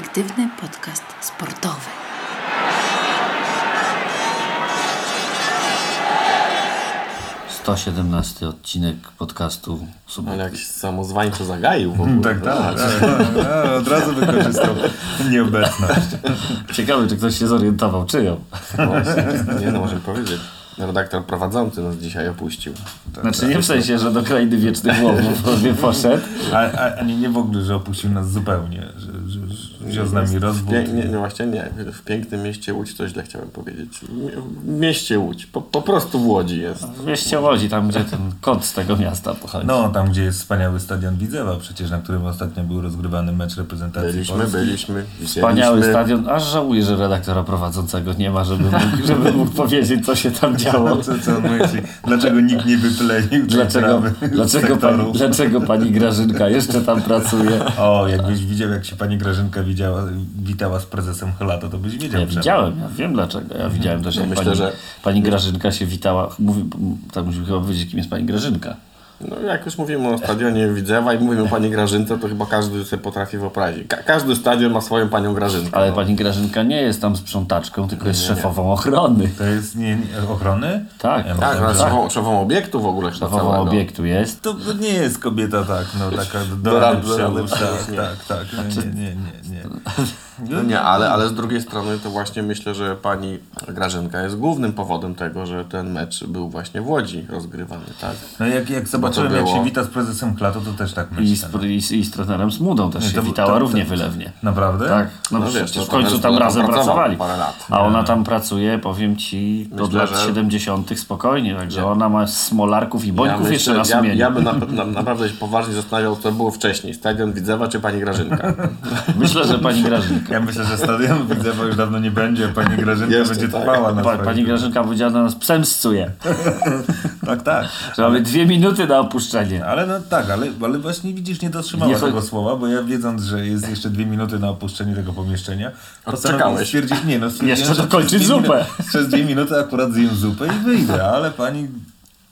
perspektywny podcast sportowy. To 17 odcinek podcastu Ale jak się samozwańczo zagaił w ogóle. Tak, tak. A, a, od razu wykorzystał nieobecność. Ciekawe, czy ktoś się zorientował, czyją. Właśnie. Nie no, możemy powiedzieć. Redaktor prowadzący nas dzisiaj opuścił. Znaczy nie w sensie, że do krainy wiecznych łowów poszedł. A, a, a nie, nie w ogóle, że opuścił nas zupełnie, że, z nami rozwód. Pie- nie, nie, właśnie nie. W pięknym mieście Łódź to źle chciałem powiedzieć. W mieście Łódź. Po, po prostu w Łodzi jest. W mieście Łodzi, tam gdzie ten kod z tego miasta pochodzi. No, tam gdzie jest wspaniały stadion Widzewa, przecież na którym ostatnio był rozgrywany mecz reprezentacji Byliśmy, Polski. byliśmy. Wspaniały widzieliśmy. stadion, aż żałuję, że redaktora prowadzącego nie ma, żeby mógł, żeby mógł powiedzieć, co się tam działo. Co, co on myśli? Dlaczego nikt nie wyplenił Dlaczego, dlaczego, pani, dlaczego pani Grażynka jeszcze tam pracuje? O, jakbyś widział, jak się pani Grażynka widziała, witała z prezesem Helato, to byś wiedział. Ja widziałem, ja wiem dlaczego. Ja widziałem też, jak myślę, pani, że- pani Grażynka się witała. Mówi, tak musimy chyba powiedzieć, kim jest pani Grażynka. No jak już mówimy o stadionie Widzewa i mówimy o pani Grażynce, to chyba każdy sobie potrafi wyobrazić. Ka- każdy stadion ma swoją panią Grażynkę. Ale no. pani Grażynka nie jest tam sprzątaczką, tylko jest szefową ochrony. To jest nie, nie, ochrony? Tak, Ja Tak, szefą, szefą obiektu w ogóle Szefową całego. obiektu jest. To nie jest kobieta tak, no taka do, Do do do tak, nie. tak, tak, nie, nie, nie, nie, nie. No nie, ale, ale z drugiej strony to właśnie myślę, że pani Grażynka jest głównym powodem tego, że ten mecz był właśnie w Łodzi rozgrywany, tak? No jak, jak zobaczyłem, jak było- się wita z prezesem Klato, to też tak I z, myślę. no. i, z- I z trenerem Smudą też Nie, się to- witała to- równie to- wylewnie. Naprawdę? Tak, no, No wiesz, przecież w końcu tam razem pracowali. parę lat. A ona tam pracuje, powiem ci, od Myślę, lat że- 70. spokojnie, także ona ma smolarków i bońków Ja jeszcze na myślę, ja, sumieniu. ja bym na, na, naprawdę się poważnie zastanawiał, co było wcześniej. Stadion Widzewa czy pani Grażynka? Myślę, że pani Grażynka. Ja myślę, że stadion Widzewa już dawno nie będzie, pani Grażynka Jeszcze będzie tak. trwała na Pa, swoim. pani Grażynka powiedziała do nas, psem scuje, Tak, tak. że mamy dwie minuty na opuszczenie. Ale no tak, ale, ale właśnie widzisz, nie dotrzymała Nie tego słowa, bo ja wiedząc, że jest jeszcze dwie minuty na opuszczenie tego pomieszczenia, postanowiłem stwierdzić, nie no, stwierdziłem, Jeszcze dokończyć zupę. Przez dwie minuty akurat zjem zupę i wyjdę, ale pani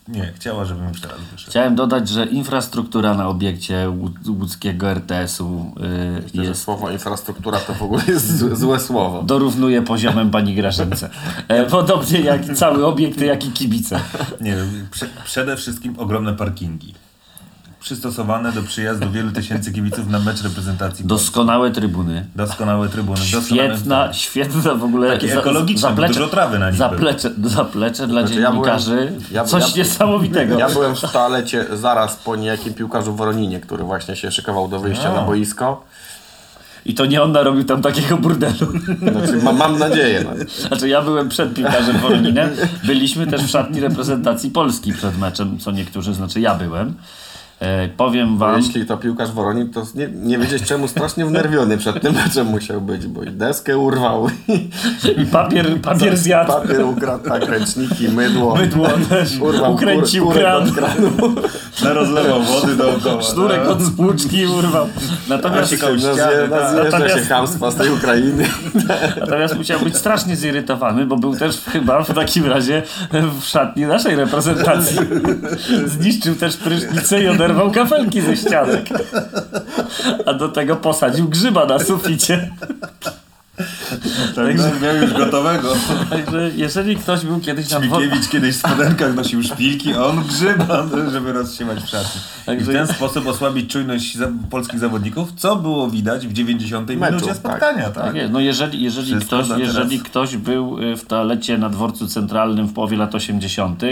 nie, chciała, żebym już teraz wyszedł. Chciałem dodać, że infrastruktura na obiekcie łód- łódzkiego RTS-u y, Myślę, że jest słowo infrastruktura to w ogóle jest złe, złe słowo. dorównuje poziomem pani Grażynce. E, podobnie jak cały obiekt, jak i kibice. Nie, prze, przede wszystkim ogromne parkingi. Przystosowane do przyjazdu wielu tysięcy kibiców na mecz reprezentacji. Doskonałe trybuny. Doskonałe trybuny. doskonałe Świetna, świetna w ogóle. Takie ekologiczne, bo dużo trawy na nich zaplecze, zaplecze dla Znaczy, ja byłem- dziennikarzy. ja- coś ja- niesamowitego. Ja byłem w toalecie zaraz po niejakim piłkarzu Woroninie, który właśnie się szykował do wyjścia No. na boisko. I to nie on narobił tam takiego burdelu. Znaczy, ma, mam nadzieję. No. Znaczy ja byłem przed piłkarzem Woroninem. Byliśmy też w szatni reprezentacji Polski przed meczem, co niektórzy, znaczy ja byłem. E, powiem Bo wam, jeśli to piłkarz Woronin, to nie, nie wiedzieć czemu strasznie wnerwiony przed tym meczem musiał być, bo i deskę urwał, i papier, papier zjadł. papier ukradł, tak, ręczniki, mydło. Mydło też Urwał ukręcił kur- kran. kranu. Narozlewał wody dookoła. Sznurek tak. od spłuczki urwał. Natomiast, ściany, Nazje- tak. Się Natomiast- chamstwa z tej Ukrainy. natomiast musiał być strasznie zirytowany, bo był też chyba w takim razie w szatni naszej reprezentacji. Zniszczył też prysznicę i oderwał kafelki ze ścianek. A do tego posadził grzyba na suficie. Tak, no, miał już gotowego. Także jeżeli ktoś był kiedyś na dworcu... Śmikiewicz kiedyś w spodenkach nosił szpilki, a on grzyba, żeby rozsiemać w szatni. I w Także- ten sposób osłabić czujność polskich zawodników, co było widać w 90 Meczu, minucie tak. spotkania. Tak, Tak jest. No jeżeli, jeżeli, Wszystko ktoś, teraz. jeżeli ktoś był y, w toalecie na dworcu centralnym w połowie lat 80.,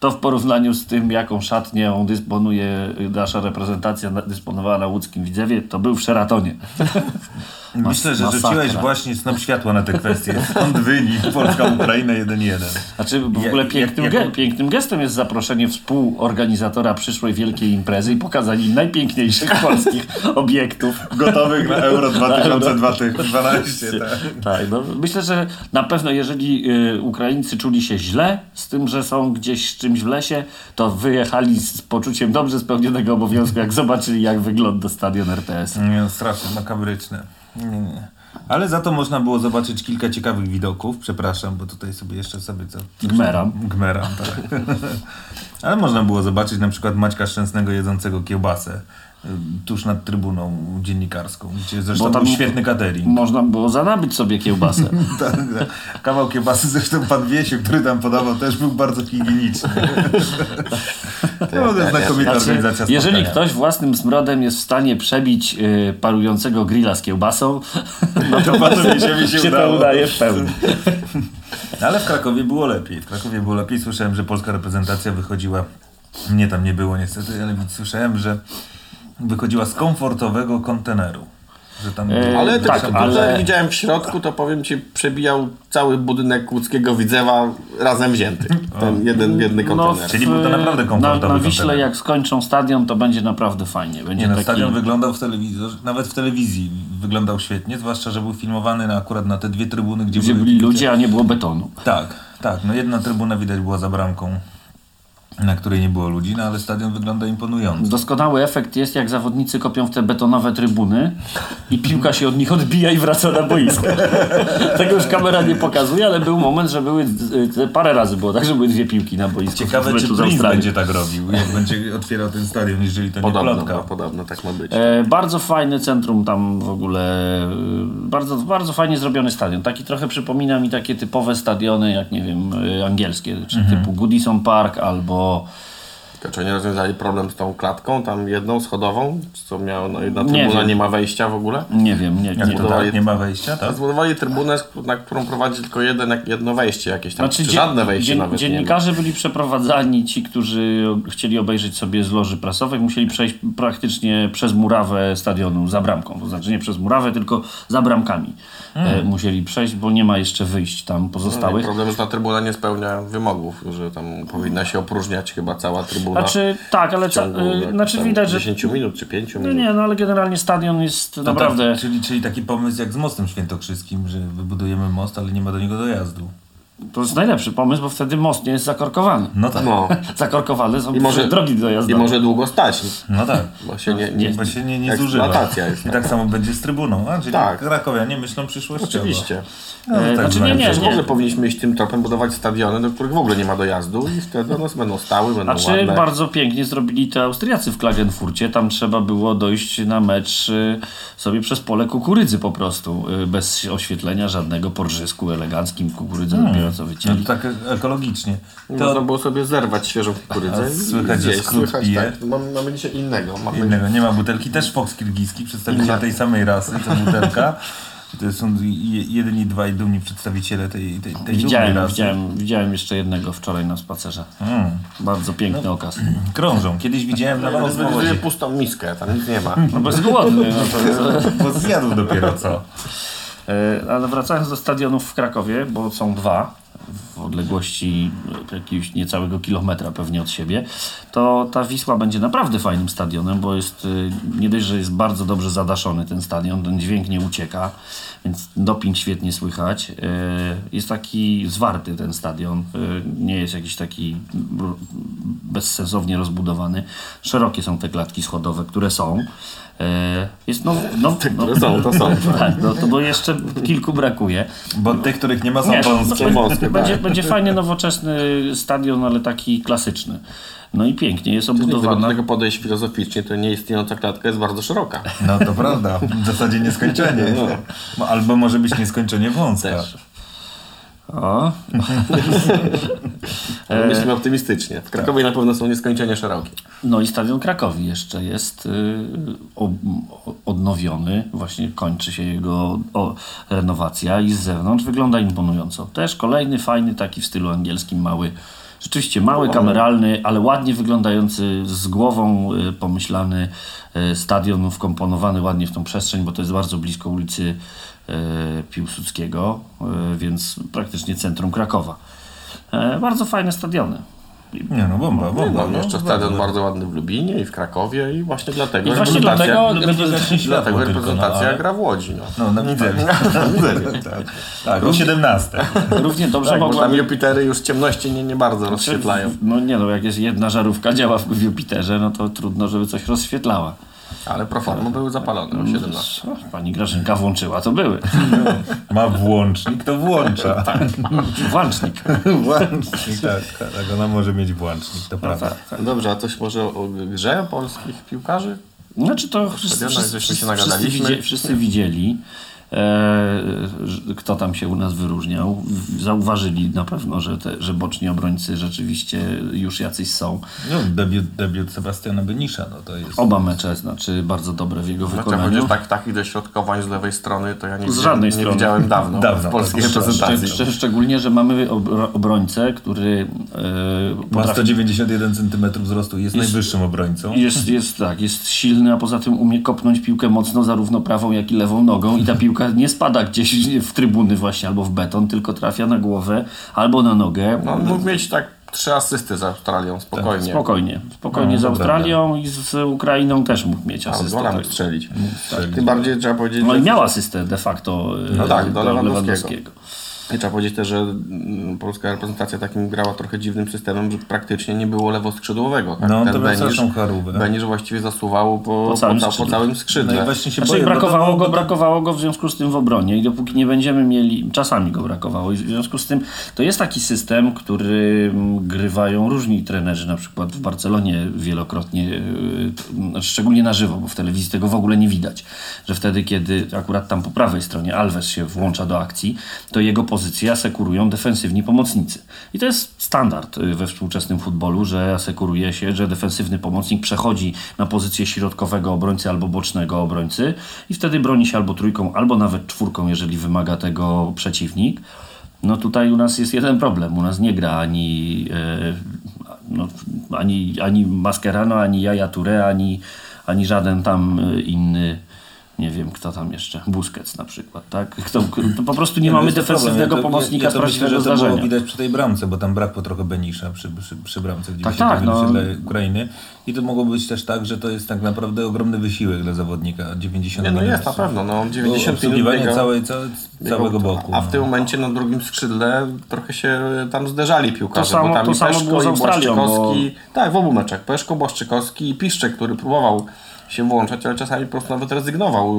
to w porównaniu z tym, jaką szatnią dysponuje nasza reprezentacja dysponowała na łódzkim Widzewie, to był w Szeratonie. Myślę, że masakra. rzuciłeś właśnie snop światła na tę kwestię. Skąd wynik Polska-Ukraina 1-1. Znaczy w Ja- ogóle ja- pięknym, ja- ge- pięknym gestem jest zaproszenie współorganizatora przyszłej wielkiej imprezy i pokazanie najpiękniejszych polskich obiektów. Gotowych na Euro 2012. Tak. Tak, no, myślę, że na pewno jeżeli y, Ukraińcy czuli się źle z tym, że są gdzieś z czymś w lesie, to wyjechali z poczuciem dobrze spełnionego obowiązku, jak zobaczyli, jak wygląda stadion RTS. Nie, no, strasznie makabryczne. Nie, nie. Ale za to można było zobaczyć kilka ciekawych widoków. Przepraszam, bo tutaj sobie jeszcze sobie co... Gmeram. Gmeram, tak. Ale można było zobaczyć na przykład Maćka Szczęsnego jedzącego kiełbasę tuż nad trybuną dziennikarską, gdzie zresztą Bo tam- był świetny catering. Można było zanabyć sobie kiełbasę. Tak, tak. Kawał kiełbasy, zresztą pan Wiesiu, który tam podawał, też był bardzo higieniczny. To jest znakomita Znaczy, organizacja jeżeli spotkania. ktoś własnym smrodem jest w stanie przebić y, parującego grilla z kiełbasą, no to panu Wiesiowi się się to udało. udaje w pełni. Ale w Krakowie było lepiej. W Krakowie było lepiej. Słyszałem, że polska reprezentacja wychodziła. Mnie tam nie było niestety, ale słyszałem, że wychodziła z komfortowego konteneru. Że tam E, Ale Tak, tak, ale- widziałem w środku, to powiem ci, przebijał cały budynek łódzkiego Widzewa razem wzięty. Ten jeden biedny kontener. Czyli był to naprawdę na, komfortowy na Wiśle kontener. jak skończą stadion, to będzie naprawdę fajnie. Będzie Nie no, taki... stadion wyglądał w telewizji, nawet w telewizji wyglądał świetnie, zwłaszcza, że był filmowany na, akurat na te dwie trybuny, gdzie, Gdzie były byli ludzie, a nie było betonu. Tak, tak. No jedna trybuna widać była za bramką, na której nie było ludzi, no ale stadion wygląda imponująco. Doskonały efekt jest, jak zawodnicy kopią w te betonowe trybuny i piłka się od nich odbija i wraca na boisko. Tego już kamera nie pokazuje, ale był moment, że były parę razy było tak, że były dwie piłki na boisku. Ciekawe, czy Prince będzie tak robił, jak będzie otwierał ten stadion, jeżeli to nie Podobno, plotka. no, podobno tak ma być. E, bardzo fajne centrum tam w ogóle, e, bardzo, bardzo fajnie zrobiony stadion. Taki trochę przypomina mi takie typowe stadiony, jak nie wiem, e, angielskie, czy Mhm. typu Goodison Park albo 哦 Tylko Czy oni rozwiązali problem z tą klatką, tam jedną schodową, co miało, no jedna Nie trybuna wiem. nie ma wejścia w ogóle? nie wiem, nie, Jak nie. tak, nie ma wejścia, tak? Zbudowali trybunę, na którą prowadzi tylko jeden, jedno wejście jakieś tam, czy dzie- żadne wejście dzien- nawet nie. Dziennikarze byli przeprowadzani, ci, którzy chcieli obejrzeć sobie z loży prasowej, musieli przejść praktycznie przez murawę stadionu za bramką. To znaczy nie przez murawę, tylko za bramkami Hmm. e, musieli przejść, bo nie ma jeszcze wyjść tam No, pozostałych. problem, że ta trybuna nie spełnia wymogów, że tam powinna się opróżniać chyba cała trybuna Znaczy, tak, ale ciągu y, jak znaczy tam widać, że 10 minut czy 5 No minut. nie, no ale generalnie stadion jest No naprawdę... Tak, czyli, czyli taki pomysł jak z mostem świętokrzyskim, że wybudujemy most, ale nie ma do niego dojazdu. To jest najlepszy pomysł, bo wtedy most nie jest zakorkowany. No tak, No. Zakorkowane są I może, drogi I dojazdowe. może długo stać, no tak. bo się nie, nie, Bo się nie, nie zużywa. jest. I tak samo będzie z trybuną, a? Czyli Tak. krakowianie myślą przyszłościowo. Oczywiście. No, E, tak znaczy, nie, nie, nie. ogóle powinniśmy iść tym tropem budować stadiony, do których w ogóle nie ma dojazdu i wtedy one będą stały, będą Znaczy ładne. bardzo pięknie zrobili to Austriacy w Klagenfurcie. Tam trzeba było dojść na mecz y, sobie przez pole kukurydzy po prostu. y, Bez oświetlenia, żadnego porżysku eleganckim kukurydzę dopiero co No wycięli. to tak ekologicznie. Można To było sobie zerwać świeżą kukurydzę słychać, że skrót Słychać, pije. tak. Mamy, mamy dzisiaj innego. Mamy innego, nie ma butelki. Też foks kirgiski, przedstawiciel tej samej rasy, to butelka. To są je- jedyni dwaj dumni przedstawiciele tej, tej, tej Widziałem, rasy. widziałem, widziałem jeszcze jednego wczoraj na spacerze. Mm. Bardzo piękny okaz. Krążą. Kiedyś widziałem na Widzę wąwozie, pustą miskę, tam nic nie ma. No jest głodny. No to, bo zjadł dopiero co. E, Ale wracając do stadionów w Krakowie, bo są dwa odległości jakiegoś niecałego kilometra pewnie od siebie, to ta Wisła będzie naprawdę fajnym stadionem, bo jest e, nie dość, że jest bardzo dobrze zadaszony ten stadion, ten dźwięk nie ucieka, więc doping świetnie słychać. E, Jest taki zwarty ten stadion, e, nie jest jakiś taki bezsensownie rozbudowany. Szerokie są te klatki schodowe, które są. Jest no, no, no, które są, to są, tak. no, to bo jeszcze kilku brakuje. Bo tych, których nie ma, są wąskie. będzie, będzie. Będzie fajny, nowoczesny stadion, ale taki klasyczny. No i pięknie, jest Gdyby do obudowana. tego podejść filozoficznie, to nieistniejąca klatka jest bardzo szeroka. No to prawda. W zasadzie nieskończenie. Bo Albo może być nieskończenie wąska. Też. O, Ale myślimy optymistycznie. W Krakowie na pewno są nieskończenie szerokie. no i stadion Krakowi jeszcze jest y, ob, odnowiony, właśnie kończy się jego o, renowacja i z zewnątrz wygląda imponująco. Też kolejny fajny taki w stylu angielskim, mały, rzeczywiście mały, kameralny, ale ładnie wyglądający, z głową y, pomyślany y, stadion wkomponowany ładnie w tą przestrzeń, bo to jest bardzo blisko ulicy Piłsudskiego, y, więc praktycznie centrum Krakowa. E, bardzo fajne stadiony. Nie no, bomba, bomba. Mam no. jeszcze stadion bardzo ładny w Lubinie i w Krakowie i właśnie dlatego I właśnie reprezentacja, dlatego- światło dlatego tylko, no, reprezentacja ale- gra w Łodzi. No. No, na Widzewie. tak, tak, o 17. Równie dobrze Tak, mogła tam. Jupitery już ciemności nie, nie bardzo rozświetlają. No nie no, jak jest jedna żarówka działa w, w Jupiterze, no to trudno, żeby coś rozświetlała. Ale proforma były zapalone o 17. O, Pani Grażynka włączyła, to były. Ma włącznik, to włącza. Włącznik. Włącznik, tak, tak, ona może mieć włącznik, to prawda. tak. No Dobrze, a coś może o grze polskich piłkarzy? Znaczy to wszyscy, wszyscy, wszyscy, wszyscy widzieli, kto tam się u nas wyróżniał. Zauważyli na pewno, że, te, że boczni obrońcy rzeczywiście już jacyś są. No, debiut, debiut Sebastiana Benisza, no to jest... Oba mecze, znaczy bardzo dobre w jego Znaczy, wykonaniu. chociaż tak, takich dośrodkowań z lewej strony to ja nie, Z żadnej nie strony. widziałem dawno, Dawno, w polskiej reprezentacji. Szcz- Szczególnie, że mamy obro- obrońcę, który e, Ma potrafi 191 cm wzrostu i jest, Jest- najwyższym obrońcą. Jest, jest tak, jest silny, a poza tym umie kopnąć piłkę mocno zarówno prawą, jak i lewą nogą i ta piłka nie spada gdzieś w trybuny właśnie albo w beton, tylko trafia na głowę albo na nogę. No, on mógł mieć tak trzy asysty z Australią, spokojnie. Spokojnie, spokojnie No, z Australią i z Ukrainą też mógł mieć A asystę. gola tak. mógł strzelić. strzelić. Tym bardziej trzeba powiedzieć, No i miał asystę de facto No e, tak, do do Lewandowskiego. Trzeba powiedzieć też, że mm, polska reprezentacja takim grała trochę dziwnym systemem, że praktycznie nie było lewoskrzydłowego. Tak? No, Ten to Benisz, zresztą Charówę. Benisz właściwie zasuwał po, Po całym po, po skrzydle. całym skrzydle. No i właśnie się Znaczy, boję, brakowało go, brakowało go w związku z tym w obronie i dopóki nie będziemy mieli, czasami go brakowało i w związku z tym to jest taki system, który mm, grywają różni trenerzy, na przykład w Barcelonie wielokrotnie, yy, znaczy szczególnie na żywo, bo w telewizji tego w ogóle nie widać, że wtedy, kiedy akurat tam po prawej stronie Alves się włącza do akcji, to jego pozycję asekurują defensywni pomocnicy. I to jest standard y, we współczesnym futbolu, że asekuruje się, że defensywny pomocnik przechodzi na pozycję środkowego obrońcy albo bocznego obrońcy i wtedy broni się albo trójką, albo nawet czwórką, jeżeli wymaga tego przeciwnik. No tutaj u nas jest jeden problem. U nas nie gra ani, e, no, ani, ani Mascherano, ani Jaja Touré, ani, ani żaden tam e, inny, nie wiem kto tam jeszcze, Busquets na przykład, tak? Kto, to po prostu nie, mamy to problem. defensywnego Ja to- pomocnika ja z to myślę, że to było widać przy tej bramce, bo tam brakło trochę Benisza przy, przy, przy bramce w Tak, 90 tak, no. dla Ukrainy. I to mogło być też tak, że to jest tak naprawdę ogromny wysiłek dla zawodnika. 90 Nie, no jest na pewno. No, Bo 90 minut całej, całe, całego boku. A w no. tym momencie na drugim skrzydle trochę się tam zderzali piłkarze. To samo- bo tam to i Peszko, i Błaszczykowski. Tak, w obu meczach. Peszko, Błaszczykowski i Piszczek, który próbował się włączać, ale czasami po prostu nawet rezygnował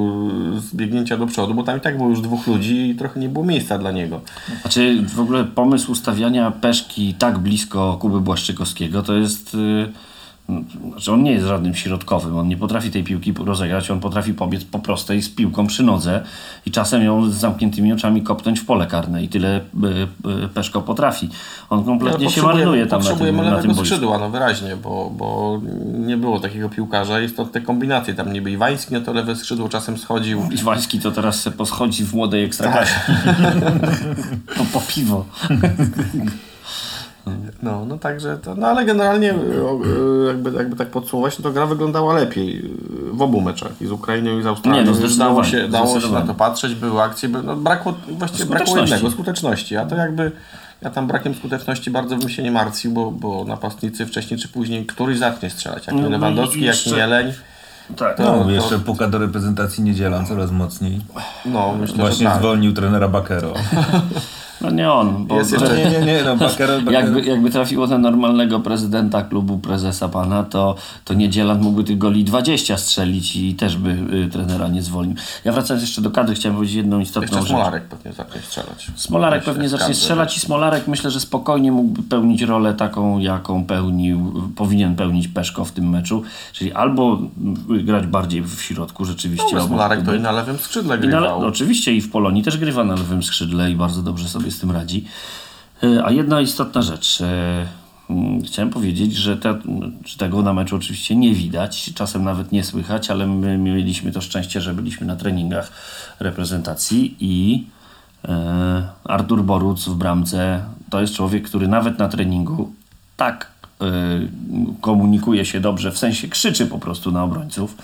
z biegnięcia do przodu, bo tam i tak było już dwóch ludzi i trochę nie było miejsca dla niego. Znaczy w ogóle pomysł ustawiania Peszki tak blisko Kuby Błaszczykowskiego to jest... Yy, znaczy on nie jest żadnym środkowym, on nie potrafi tej piłki rozegrać, on potrafi pobiec po prostej z piłką przy nodze i czasem ją z zamkniętymi oczami kopnąć w pole karne i tyle yy, yy, Peszko potrafi. On kompletnie Ale się marnuje tam na tym, Potrzebujemy na tym skrzydła, no wyraźnie, bo, bo nie było takiego piłkarza. Jest to te kombinacje. Tam niby Iwański na to lewe skrzydło czasem schodził. Iwański to teraz se poschodzi w młodej ekstraklasie. po, po piwo. No, no także to, no ale generalnie o, e, jakby, jakby tak podsumować, no to gra wyglądała lepiej e, w obu meczach i z Ukrainą i z Australią. Nie, no, dało się, dało się na to patrzeć, były akcje, by, no, brakło, właściwie brakło Skuteczności. jednego, skuteczności, a to jakby ja tam brakiem skuteczności bardzo bym się nie martwił, bo, bo napastnicy wcześniej czy później któryś zacznie strzelać, jak nie No i Lewandowski, jak jeszcze- nie Jeleń, Tak. To- No, to- jeszcze puka do reprezentacji niedziela coraz mocniej. no myślę, Właśnie że tak. zwolnił trenera Bakero. No nie on, bo Jest jeszcze- Nie, nie, nie, no Bakero... Bakero jakby, jakby trafiło na normalnego prezydenta klubu, prezesa pana, to, to Niedzielan mógłby tych goli 20 strzelić i też by y, trenera nie zwolnił. Ja wracając jeszcze do kadry, chciałem powiedzieć jedną istotną Jeszcze rzecz. Smolarek pewnie zacznie strzelać. Smolarek pewnie zacznie strzelać i Smolarek myślę, że spokojnie mógłby pełnić rolę taką, jaką pełnił, powinien pełnić Peszko w tym meczu, czyli albo grać bardziej w środku rzeczywiście. No, Smolarek to i na lewym skrzydle I na, grywał. oczywiście i w Polonii też grywa na lewym skrzydle i bardzo dobrze sobie z tym radzi. E, A jedna istotna rzecz. e, mm, Chciałem powiedzieć, że te, tego na meczu oczywiście nie widać, czasem nawet nie słychać, ale my mieliśmy to szczęście, że byliśmy na treningach reprezentacji i e, Artur Boruc w bramce to jest człowiek, który nawet na treningu tak komunikuje się dobrze, w sensie krzyczy po prostu na obrońców,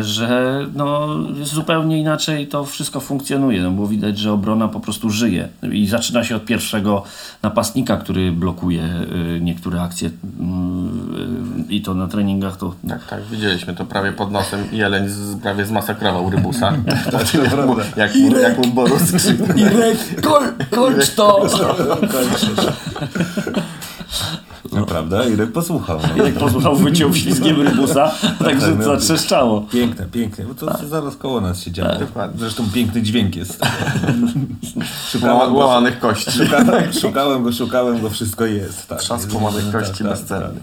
że no, zupełnie inaczej to wszystko funkcjonuje, no bo widać, że obrona po prostu żyje i zaczyna się od pierwszego napastnika, który blokuje e, niektóre akcje mm, e, i to na treningach to Tak, tak, widzieliśmy to prawie pod nosem. Jeleń z, prawie zmasakrował Rybusa. jak, mu, jak mu Borus krzyknął. Irek, koń, kończ to! No prawda, Irek posłuchał. No. Irek posłuchał, wyciął ślizgiem rybusa, także tak, no. zatrzeszczało. Piękne, piękne. Bo to zaraz koło nas się działo. Dokładnie. Zresztą piękny dźwięk jest. Szukałem go, Łamanych kości. szukałem, szukałem go, szukałem go, wszystko jest. Tak, Trzask łamanych tak, kości tak, bezcenny.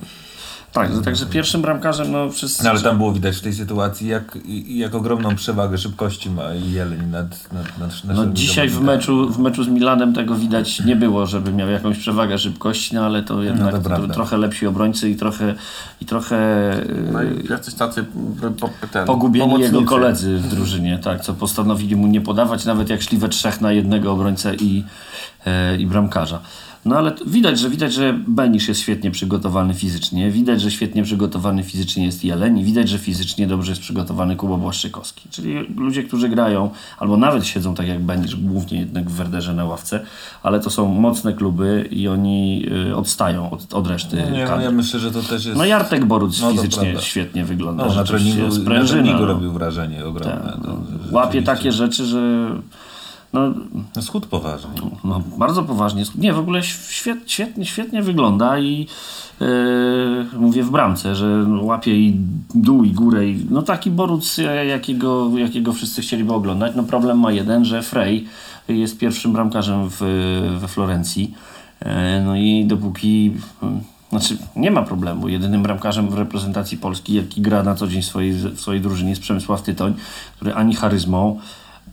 Tak, także pierwszym bramkarzem, no wszyscy... No ale tam było widać w tej sytuacji, jak, jak ogromną przewagę szybkości ma Jeleń nad, nad, nad No dzisiaj w meczu, w meczu z Milanem tego widać nie było, żeby miał jakąś przewagę szybkości, no ale to jednak to to trochę lepsi obrońcy i trochę, i trochę No i jacyś tacy po, ten, pogubieni pomocnicy. jego koledzy w drużynie, tak, co postanowili mu nie podawać, nawet jak szli we trzech na jednego obrońcę i, e, i bramkarza. No ale widać, że widać, że Benisz jest świetnie przygotowany fizycznie, widać, że świetnie przygotowany fizycznie jest Jeleń i widać, że fizycznie dobrze jest przygotowany Kuba Błaszczykowski. Czyli ludzie, którzy grają, albo nawet siedzą tak jak Benisz, głównie jednak w Werderze na ławce, ale to są mocne kluby i oni y, odstają od, od reszty Nie, no, kadry. ja myślę, że to też jest... No Jartek Boruc No, fizycznie świetnie wygląda. no, na treningu, na sprężyna, treningu no. robił wrażenie ogromne. Tak, no, no, łapie takie rzeczy, że no, schód poważnie. no, bardzo poważnie. Nie, w ogóle świet, świetnie, świetnie wygląda i yy, mówię w bramce, że łapie i dół i górę. I, no taki Boruc, jakiego, jakiego wszyscy chcieliby oglądać. No problem ma jeden, że Frey jest pierwszym bramkarzem w, we Florencji. E, No i dopóki... Znaczy, nie ma problemu. Jedynym bramkarzem w reprezentacji Polski, jaki gra na co dzień w swojej, w swojej drużynie, jest Przemysław Tytoń, który ani charyzmą,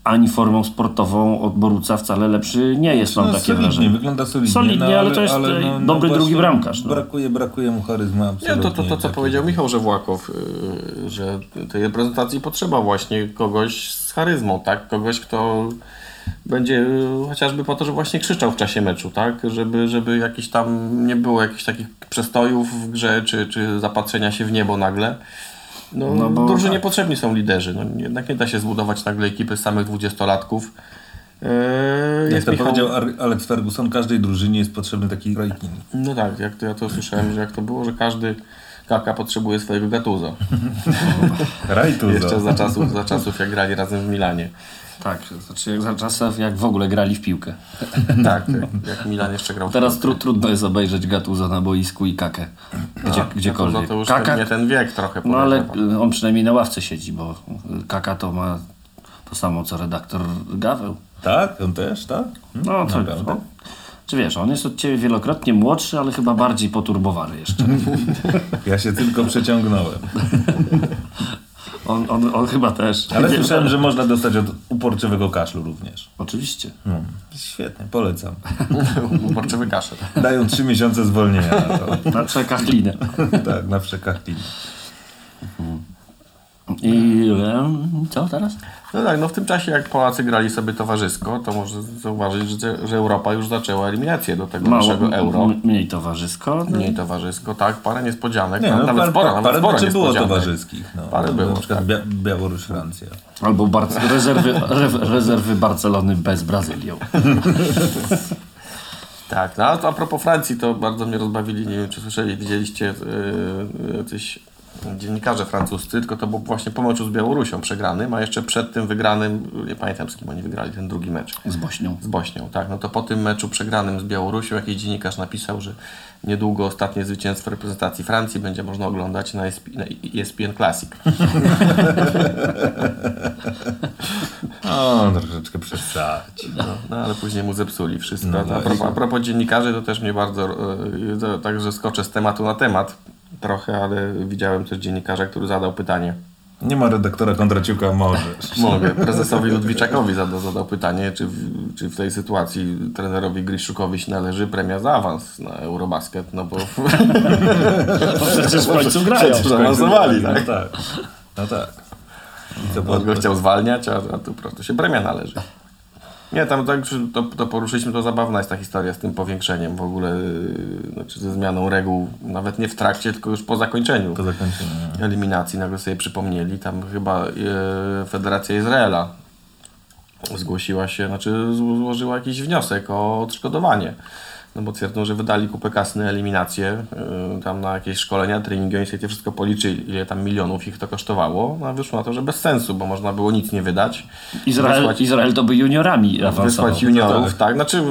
ani formą sportową od Boruca wcale lepszy nie jest, mam no, takie solidnie, wrażenie. wygląda solidnie. Solidnie, no, ale to jest, e, dobry właśnie drugi bramkarz, no. Brakuje, brakuje mu charyzmy Nie, absolutnie. to, to, to co powiedział Michał Żewłakow, yy, że tej reprezentacji potrzeba właśnie kogoś z charyzmą, tak? Kogoś, kto będzie chociażby po to, że właśnie krzyczał w czasie meczu, tak? Żeby, żeby jakieś tam nie było jakichś takich przestojów w grze, czy, czy zapatrzenia się w niebo nagle. No, No bo drużynie tak. potrzebni są liderzy. No, jednak nie da się zbudować nagle ekipy z samych dwudziestolatków. Yy, Jak to Michał- powiedział Alex Ferguson, każdej drużynie jest potrzebny taki Rajkin. No tak, jak to ja to słyszałem, że jak to było, że każdy kaka potrzebuje swojego gatuza. Rajtuzo. Jeszcze za czasów, za czasów jak grali razem w Milanie. Tak, znaczy jak za czasów, jak w ogóle grali w piłkę. Tak, jak Milan jeszcze grał w Teraz tru, trudno jest obejrzeć Gatuza na boisku i Kakę. Gdzie, No, gdziekolwiek. To, to już Kaka, nie ten wiek trochę. no ale y, on przynajmniej na ławce siedzi, bo Kaka to ma to samo co redaktor Gaweł. Tak? On też, tak? No Naprawdę? on, czy wiesz, on jest od ciebie wielokrotnie młodszy, ale chyba bardziej poturbowany jeszcze. Ja się tylko przeciągnąłem. On, on, on chyba też. Ale słyszałem, że można dostać od uporczywego kaszlu również. Oczywiście. No, świetnie, polecam. Uporczywy kaszel. Dają trzy miesiące zwolnienia na to. Na przekachlinę. Tak, na przekachlinie. I e, co teraz? No tak, no w tym czasie jak Polacy grali sobie towarzysko, to może zauważyć, że, że Europa już zaczęła eliminację do tego Mało, naszego euro. mniej towarzysko. No, Mniej towarzysko, tak, parę niespodzianek, Nie, no, no, nawet par, sporo, par, nawet parę sporo meczy było niespodzianek. towarzyskich. No. Parę było, Na przykład tak. Bia Białoruś, Francja. Albo Barc- rezerwy, re- rezerwy Barcelony bez Brazylią. Tak, no a propos Francji, to bardzo mnie rozbawili, nie wiem czy słyszeli, widzieliście yy, jacyś dziennikarze francuscy, tylko to był właśnie po meczu z Białorusią przegranym, a jeszcze przed tym wygranym, nie pamiętam z kim oni wygrali ten drugi mecz. Z Bośnią. Z Bośnią, tak. No to po tym meczu przegranym z Białorusią jakiś dziennikarz napisał, że niedługo ostatnie zwycięstwo reprezentacji Francji będzie można oglądać na, ESP, na ESPN Classic. O, troszeczkę przesadź. No, no ale później mu zepsuli wszystko. No a, tak. propos, a propos dziennikarzy, to też mnie bardzo, e, także skoczę z tematu na temat trochę, ale widziałem też dziennikarza, który zadał pytanie. Nie ma redaktora Kondraciuka, możesz. Mogę. Prezesowi Ludwiczakowi zadał, zadał pytanie, czy w, czy w tej sytuacji trenerowi Griszukowi się należy premia za awans na Eurobasket, no bo Przecież w końcu grają. Przecież awansowali, No tak? tak. No tak. I co On go chciał zwalniać, a, a tu po prostu się premia należy. Nie, tam tak, to, to poruszyliśmy, to zabawna jest ta historia z tym powiększeniem w ogóle, yy, znaczy ze zmianą reguł, nawet nie w trakcie, tylko już po zakończeniu Po zakończeniu. eliminacji, nagle sobie przypomnieli, tam chyba e, Federacja Izraela zgłosiła się, znaczy zło- złożyła jakiś wniosek o odszkodowanie. No bo twierdzą, że wydali kupę kasy na eliminację, yy, tam na jakieś szkolenia, treningi, oni sobie wszystko policzyli, ile tam milionów ich to kosztowało, no a wyszło na to, że bez sensu, bo można było nic nie wydać. Izrael, Wysłać- Izrael to by juniorami awansował. Wysłać juniorów, tak. Znaczy,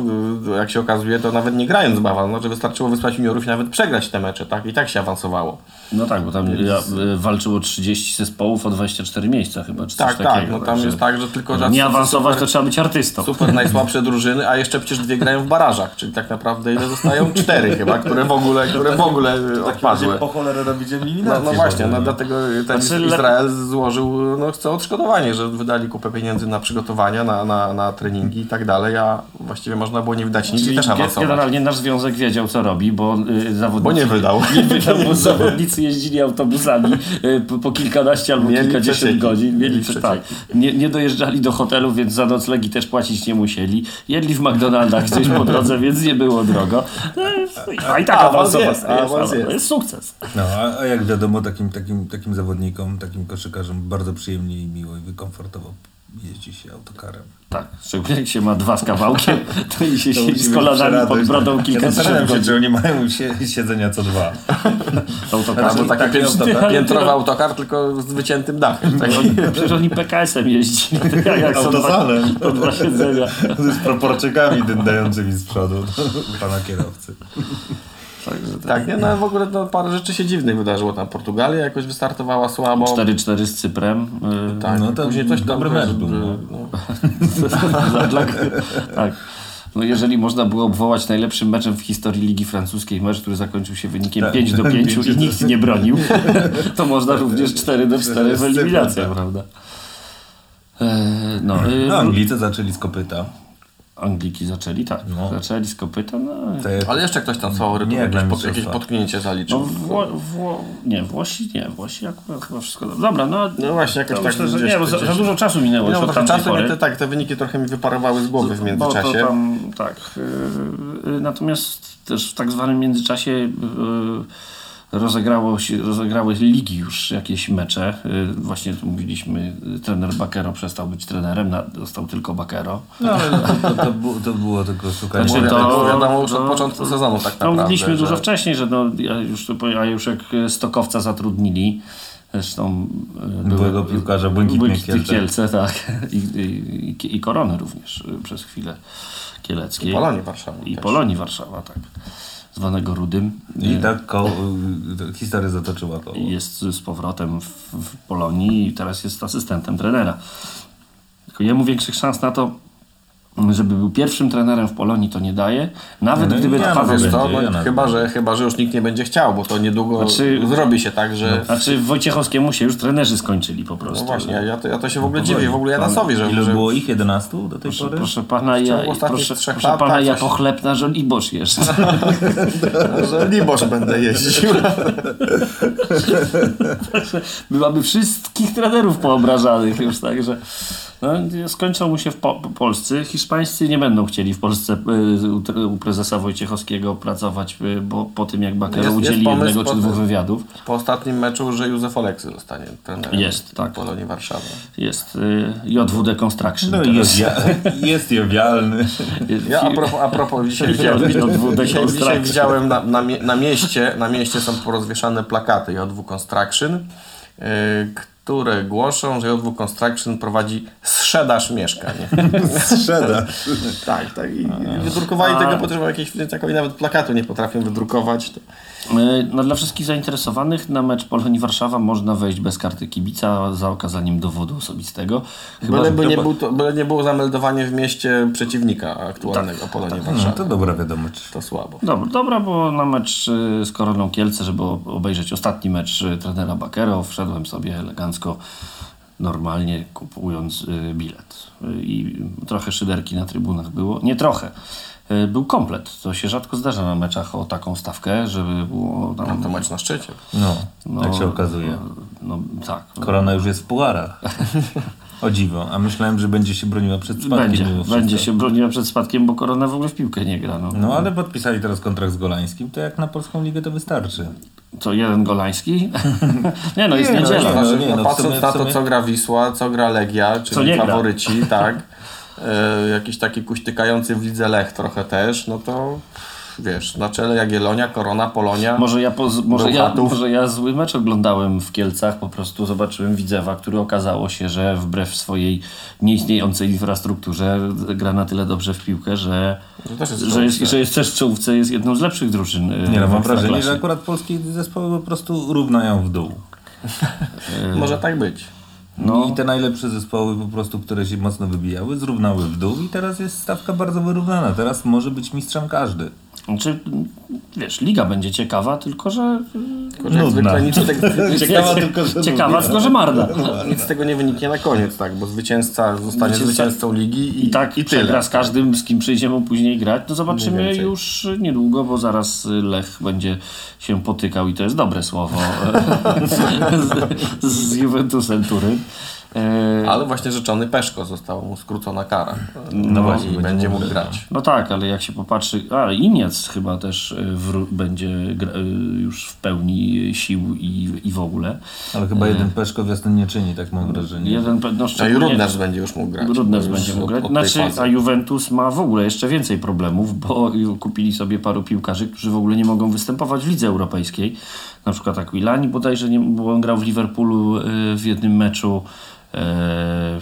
y, jak się okazuje, to nawet nie grając bawa, no, że wystarczyło wysłać juniorów i nawet przegrać te mecze, tak? I tak się awansowało. No tak, bo tam y, walczyło 30 zespołów o 24 miejsca chyba, czy coś Tak, tak. takiego. No tam jest tak, że tylko Nie awansować super, to trzeba być artystą. super najsłabsze drużyny, a jeszcze przecież dwie grają w barażach, czyli tak naprawdę naprawdę ile zostają? Cztery chyba, które w ogóle, które w ogóle odpadły. Po cholerę robić No, eliminację. no właśnie, w ogóle. no, dlatego ten Znaczy, Izrael złożył, no chce odszkodowanie, że wydali kupę pieniędzy na przygotowania, na, na, na treningi i tak dalej, a właściwie można było nie wydać nic i też awansować. generalnie nasz związek wiedział, co robi, bo y, zawodnicy... Bo nie wydał. Nie wydał, bo zawodnicy jeździli autobusami y, po, po kilkanaście albo Mieli kilkadziesiąt przecieki. godzin. Mieli Mieli tak. nie, nie dojeżdżali do hotelu, więc za noclegi też płacić nie musieli. Jedli w McDonaldach gdzieś po drodze, więc nie było drogo. No, A i tak Awans jest, awans awans- jest. To jest sukces. No, a, a jak wiadomo, takim, takim, takim zawodnikom, takim koszykarzom bardzo przyjemnie i miło i komfortowo jeździ się autokarem. Tak, szczególnie jak się ma dwa z kawałkiem, to i się To siedzi z kolanami pod brodą Ja kilkadziesiąt zastanawiam się, czy oni mają sie- siedzenia co dwa. Autokar. Albo taki taki pię- autokar. piętrowy autokar, tylko z wyciętym dachem. Tak? Oni, przecież oni PKS-em jeździli. Jak, jak są dwa, Autosalem. to dwa siedzenia. Z proporczykami dędającymi z przodu pana kierowcy. Tak, nie, no w ogóle no, parę rzeczy się dziwnych wydarzyło. Tam Portugalia jakoś wystartowała słabo. 4-4 z Cyprem. y, Tak, No to później coś tam dobry mecz był, no. no. dla, tak. No jeżeli można było obwołać najlepszym meczem w historii Ligi Francuskiej, mecz, który zakończył się wynikiem Tak. 5 do 5 Pięć i do- nikt nie bronił, to można również 4 do 4 w eliminację, tak. prawda? E, No, y, No, Anglicy zaczęli z kopyta. Angliki zaczęli, tak. No. Zaczęli z kopyta, no. Te, Ale jeszcze ktoś tam Nie, jak jakieś, pod, jakieś potknięcie No, zaliczył. Wło, Wło, nie, Włosi nie, Włosi akurat chyba wszystko. Dobra, no, No właśnie, jakoś tak myślę, że gdzieś- nie, bo za, za dużo czasu minęło No, od trochę czasu, pory. te, tak, te wyniki trochę mi wyparowały z głowy w Bo to międzyczasie. tam, tak. Yy, yy, natomiast też w tak zwanym międzyczasie yy, rozegrało się, rozegrały ligi już jakieś mecze. Yy, właśnie tu mówiliśmy, yy, trener Bakero przestał być trenerem, został tylko Bakero. no, ale to, to, to, było, to było tylko szukanie. Znaczy, to- wiadomo, już od początku sezonu tak naprawdę. mówiliśmy że- dużo wcześniej, że no, ja już, a już jak Stokowca zatrudnili, zresztą Byłego piłkarza Błękitnej Błękitnej Kielce. Kielce, tak. I, i, i, Korony również przez chwilę Kieleckiej. I Polonii Warszawa I też. Polonii Warszawa, tak. Zwanego Rudym. I tak ko- historia zatoczyła koło. Jest z powrotem w, w Polonii i teraz jest asystentem trenera. Tylko jemu większych szans na to, żeby był pierwszym trenerem w Polonii, to nie daje. Nawet No gdyby ja. Wiesz to, ja no, chyba, że, chyba, że już nikt nie będzie chciał, bo to niedługo Znaczy- zrobi się tak, że... Znaczy Wojciechowskiemu się już trenerzy skończyli po No prostu. właśnie, ja, ja, to, ja to się w ogóle dziwię, w ogóle Janasowi, że... Ile że było ich? 11 do tej Proszę, pory? proszę pana, ja, proszę, proszę lat, pana tak, jako coś- chleb na żoliborz jeszcze. że Libosz będę jeździł. Byłaby wszystkich trenerów poobrażanych już, także no, skończą mu się w po, polscy. Hiszpańscy nie będą chcieli w Polsce y, u, prezesa Wojciechowskiego pracować, y, bo po tym jak Bakero udzieli jednego czy dwóch wywiadów. Po ostatnim meczu, że Józef Oleksy zostanie trenerem Jest, tak. Polonii Warszawa. Jest y, JWD Construction. No jest, jest jowialny. Ja a propos, a propos dzisiaj, Widziałem dzisiaj, dzisiaj widziałem na, na, mie- na, mieście, na mieście są porozwieszane plakaty JW Construction, yy, które głoszą, że JW Construction prowadzi sprzedaż mieszkań. Strzeda. tak, tak. I wydrukowali A- tego, potrzeba jakieś, jak oni nawet plakatu nie potrafią wydrukować. To... Y, No, dla wszystkich zainteresowanych na mecz Polonii-Warszawa można wejść bez karty kibica za okazaniem dowodu osobistego. Chyba, Byleby że- nie, był to, byle nie było zameldowanie w mieście przeciwnika aktualnego Tak, Polonii No, Warszawy. to dobra wiadomość. To słabo. Dobra, dobra, bo na mecz y, z Koroną Kielce, żeby obejrzeć ostatni mecz y, trenera Bakero, wszedłem sobie elegancko, normalnie kupując bilet. I trochę szyderki na trybunach było. Nie trochę. Y, Był komplet. To się rzadko zdarza na meczach o taką stawkę, żeby było No tam... to mecz na szczycie. No, jak się okazuje. No tak. Korona już jest w pułarach. O dziwo. A myślałem, że będzie się broniła przed spadkiem. Będzie, będzie się broniła przed spadkiem, bo Korona w ogóle w piłkę nie gra. No. No ale podpisali teraz kontrakt z Golańskim, to jak na polską ligę to wystarczy. To jeden golański? nie no, jest Nie, no, niedziela. no, nie, no, no, w patrząc sumie- w na to, co gra Wisła, co gra Legia, Co czyli nie gra. faworyci, tak. E, jakiś taki kuśtykający w lidze Lech trochę też, no to wiesz, na czele Jagiellonia, Korona, Polonia. Może ja, poz, może, ja, może ja zły mecz oglądałem w Kielcach, po prostu zobaczyłem Widzewa, który okazało się, że wbrew swojej nieistniejącej infrastrukturze gra na tyle dobrze w piłkę, że, też jest że, jest, że jest też w czołówce, jest jedną z lepszych drużyn. e, Nie no, mam wrażenie, że akurat polskie zespoły po prostu równają w dół. Może tak być. No. I te najlepsze zespoły po prostu, które się mocno wybijały, zrównały w dół i teraz jest stawka bardzo wyrównana. Teraz może być mistrzem każdy. Znaczy, wiesz, liga będzie ciekawa, tylko że... Tylko, że jak Nudna. zwykle nic, z tego, Ciekawa tylko, że Ciekawa, tylko że marna. nic z tego nie wyniknie na koniec, tak? Bo zwycięzca zostanie Zwycięzca- zwycięzcą ligi i, I tak i przegra tyle. z każdym, z kim przyjdziemy później grać, to Mniej zobaczymy już niedługo, bo zaraz Lech będzie się potykał i to jest dobre słowo z, z Juventusem Turyn. E, Ale właśnie rzeczony Peszko została mu skrócona kara. No właśnie, będzie będzie mógł grać. No tak, ale jak się popatrzy, a Iniec chyba też wró- będzie gra, e, już w pełni sił i, i w ogóle. Ale chyba jeden Peszko wiosny nie czyni, tak mam wrażenie. Jeden, pe- no szczególnie- Rudnerz będzie już mógł grać. Rudnerz Już będzie mógł od- grać. od tej Znaczy, a Juventus ma w ogóle jeszcze więcej problemów, bo kupili sobie paru piłkarzy, którzy w ogóle nie mogą występować w lidze europejskiej. Na przykład Aquilani bodajże, nie, bo on grał w Liverpoolu y, w jednym meczu, e,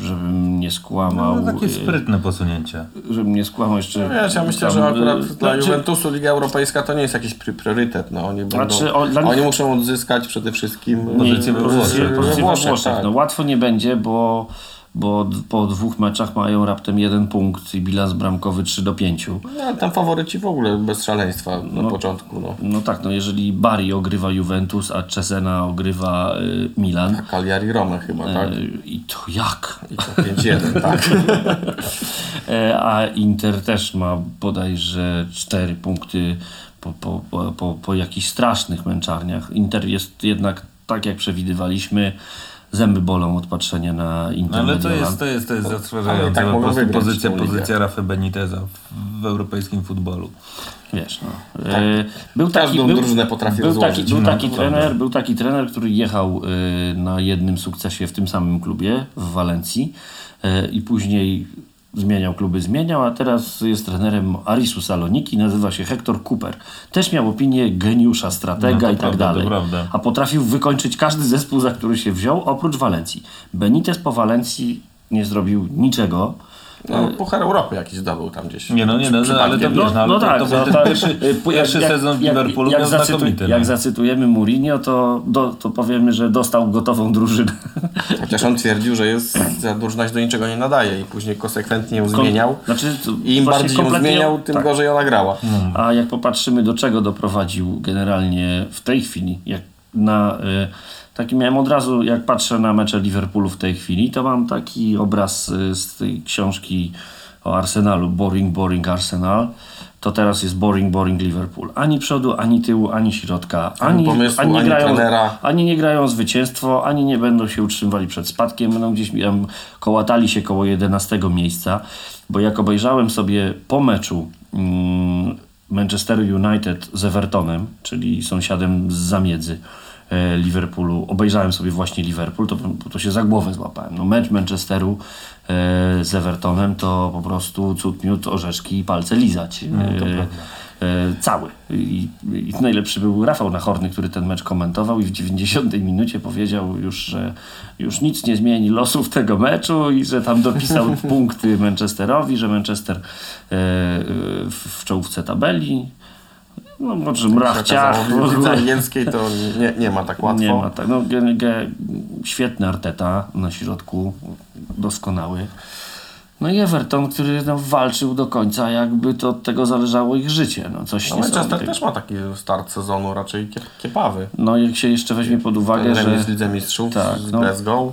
żebym nie skłamał. No, takie y, sprytne posunięcia. Żebym nie skłamał jeszcze. No wiesz, ja myślę, tam, że y, akurat dla znaczy, Juventusu Liga Europejska to nie jest jakiś priorytet. No, oni, będą, Znaczy, o- dla nich- oni muszą odzyskać przede wszystkim Pozycję we Włoszech. pozycję we Włoszech, Włoszech. tak. No, łatwo nie będzie, bo, bo po dwóch meczach mają raptem jeden punkt i bilans bramkowy 3 do 5. No, tam faworyci w ogóle bez szaleństwa na No. początku. No. No tak, no jeżeli Bari ogrywa Juventus, a Cesena ogrywa y, Milan. Cagliari Roma chyba, tak? y, I to jak? I to 5-1, tak. E, a Inter też ma bodajże 4 punkty po, po, po, po, po jakichś strasznych męczarniach. Inter jest jednak, tak jak przewidywaliśmy, zęby bolą od patrzenia na Inter No, ale to jest, to jest, to jest zatrważające. tak po prostu pozycja, pozycja Rafa Beniteza w, w europejskim futbolu. Wiesz, no. E, był taki, Każdą był, drużynę potrafi był taki, był No, taki to trener, był taki trener, który jechał e, na jednym sukcesie w tym samym klubie w Walencji e, i później zmieniał kluby, zmieniał, a teraz jest trenerem Arisu Saloniki, nazywa się Hector Cooper. Też miał opinię geniusza, stratega No, i tak prawda, dalej. A potrafił wykończyć każdy zespół, za który się wziął, oprócz Walencji. Benitez po Walencji nie zrobił niczego. No, Puchar Europy jakiś zdobył tam gdzieś. Nie no, nie no, Przypadkiem. ale to wiesz, no, no to, tak, to no ten to- pierwszy, y, pierwszy jak- sezon w jak- Liverpoolu jak, zacytu- znakomity. jak no. zacytujemy Mourinho, to, do, to powiemy, że dostał gotową drużynę. Chociaż on twierdził, że jest, ta drużyna się do niczego nie nadaje i później konsekwentnie ją zmieniał. Znaczy, to I im bardziej ją zmieniał, tym tak. gorzej ona grała. A jak popatrzymy, do czego doprowadził generalnie w tej chwili, jak na y, taki miałem od razu, jak patrzę na mecze Liverpoolu w tej chwili, to mam taki obraz y, z tej książki o Arsenalu, Boring, Boring Arsenal. To teraz jest Boring, Boring Liverpool. Ani przodu, ani tyłu, ani środka. Ani, pomysłu, ani, nie ani grają, trenera. ani nie grają zwycięstwo, ani nie będą się utrzymywali przed spadkiem, będą gdzieś tam kołatali się koło 11 miejsca, bo jak obejrzałem sobie po meczu mm, Manchester United z Evertonem, czyli sąsiadem z zamiedzy Liverpoolu, obejrzałem sobie właśnie Liverpool, to, to się za głowę złapałem. No, mecz Manchesteru e, z Evertonem to po prostu cud, miód, orzeszki i palce lizać. E, E, cały. I, I najlepszy był Rafał Nachorny, który ten mecz komentował i w 90 minucie powiedział już, że już nic nie zmieni losów tego meczu i że tam dopisał punkty Manchesterowi, że Manchester e, e, w czołówce tabeli. No może mrach ciach. W lidze angielskiej to nie, nie ma tak łatwo. Nie ma tak. No, ge, ge, świetny Arteta na środku, doskonały. No i Everton, który no, walczył do końca, jakby to od tego zależało ich życie. No, coś No, Manchester też ma taki start sezonu raczej kiep- kiepawy. No jak się jeszcze weźmie pod uwagę, Remis że w Lidze Mistrzów Tak, z no. Glasgow.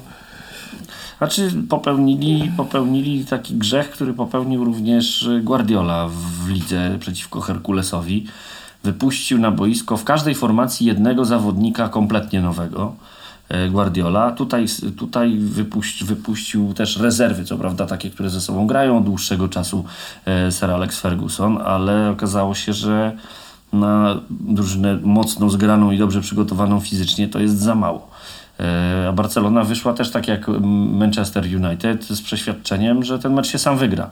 znaczy popełnili, popełnili taki grzech, który popełnił również Guardiola w lidze przeciwko Herkulesowi. Wypuścił na boisko w każdej formacji jednego zawodnika kompletnie nowego. e, Guardiola. Tutaj, tutaj wypuścił też rezerwy, co prawda takie, które ze sobą grają od dłuższego czasu e, Sir Alex Ferguson, ale okazało się, że na drużynę mocno zgraną i dobrze przygotowaną fizycznie to jest za mało. E, A Barcelona wyszła też tak jak Manchester United z przeświadczeniem, że ten mecz się sam wygra.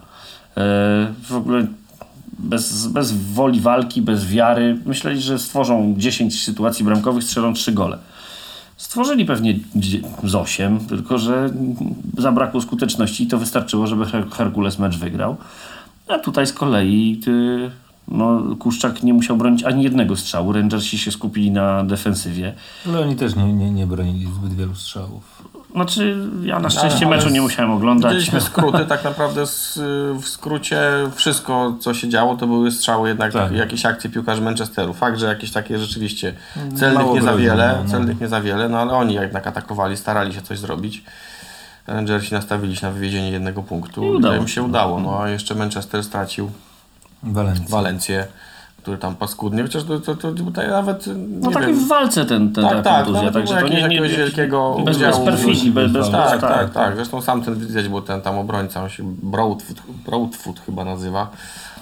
W ogóle bez, bez woli walki, bez wiary. Myśleli, że stworzą 10 sytuacji bramkowych, strzelą 3 gole. Stworzyli pewnie z 8, tylko że zabrakło skuteczności i to wystarczyło, żeby Her- Herkules mecz wygrał. A tutaj z kolei ty, no, Kuszczak nie musiał bronić ani jednego strzału. Rangersi się skupili na defensywie. Ale oni też nie, nie, nie bronili zbyt wielu strzałów. Znaczy, ja na szczęście ale meczu nie musiałem oglądać. Widzieliśmy skróty, tak naprawdę z, w skrócie wszystko, co się działo, to były strzały jednak, Tak. jakieś akcje piłkarzy Manchesteru. Fakt, że jakieś takie rzeczywiście celnych Mało nie za wiele, no, no. celnych nie za wiele, no ale oni jednak atakowali, starali się coś zrobić. Rangersi nastawili się na wywiezienie jednego punktu I i udało to im się. się udało. No a jeszcze Manchester stracił Walencja. Walencję, który tam paskudnie, chociaż to, to, to tutaj nawet No tak wiem. w walce ten, ten Tak, ta tak, kontuzja, no, także to nie, nie, jakiegoś nie wielkiego bez, bez udziału. perfidii, bez, bez, Tak, tak, tak, tak, Zresztą sam ten widać, bo ten tam obrońca, on się Broadfoot, Broadfoot chyba nazywa.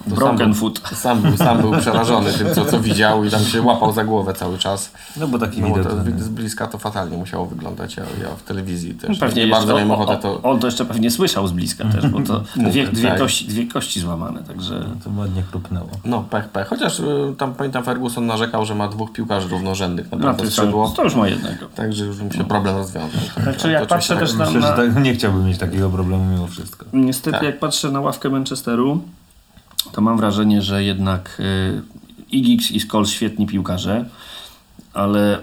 To Broken sam był, foot. Sam był, sam był przerażony tym, co, co widział i tam się łapał za głowę cały czas. No bo taki No, widok. to, ten- z bliska to fatalnie musiało wyglądać. Ja, ja w telewizji też Pewnie nie bardzo miałem ochotę to... On to jeszcze pewnie słyszał z bliska też, bo to dwie, dwie, tak. kości, dwie kości złamane, także... To ładnie chrupnęło. No, pech, pech. Chociaż y, tam pamiętam Ferguson narzekał, że ma dwóch piłkarzy równorzędnych na No, to, skrzydło. to już ma jednego. Także już mi się problem rozwiązał. Znaczy, jak To patrzę też na, Myślę, że tak, nie chciałbym mieć takiego problemu mimo wszystko. Niestety, Tak. jak patrzę na ławkę Manchesteru, to mam wrażenie, że jednak y, Igix i Scholes świetni piłkarze, ale,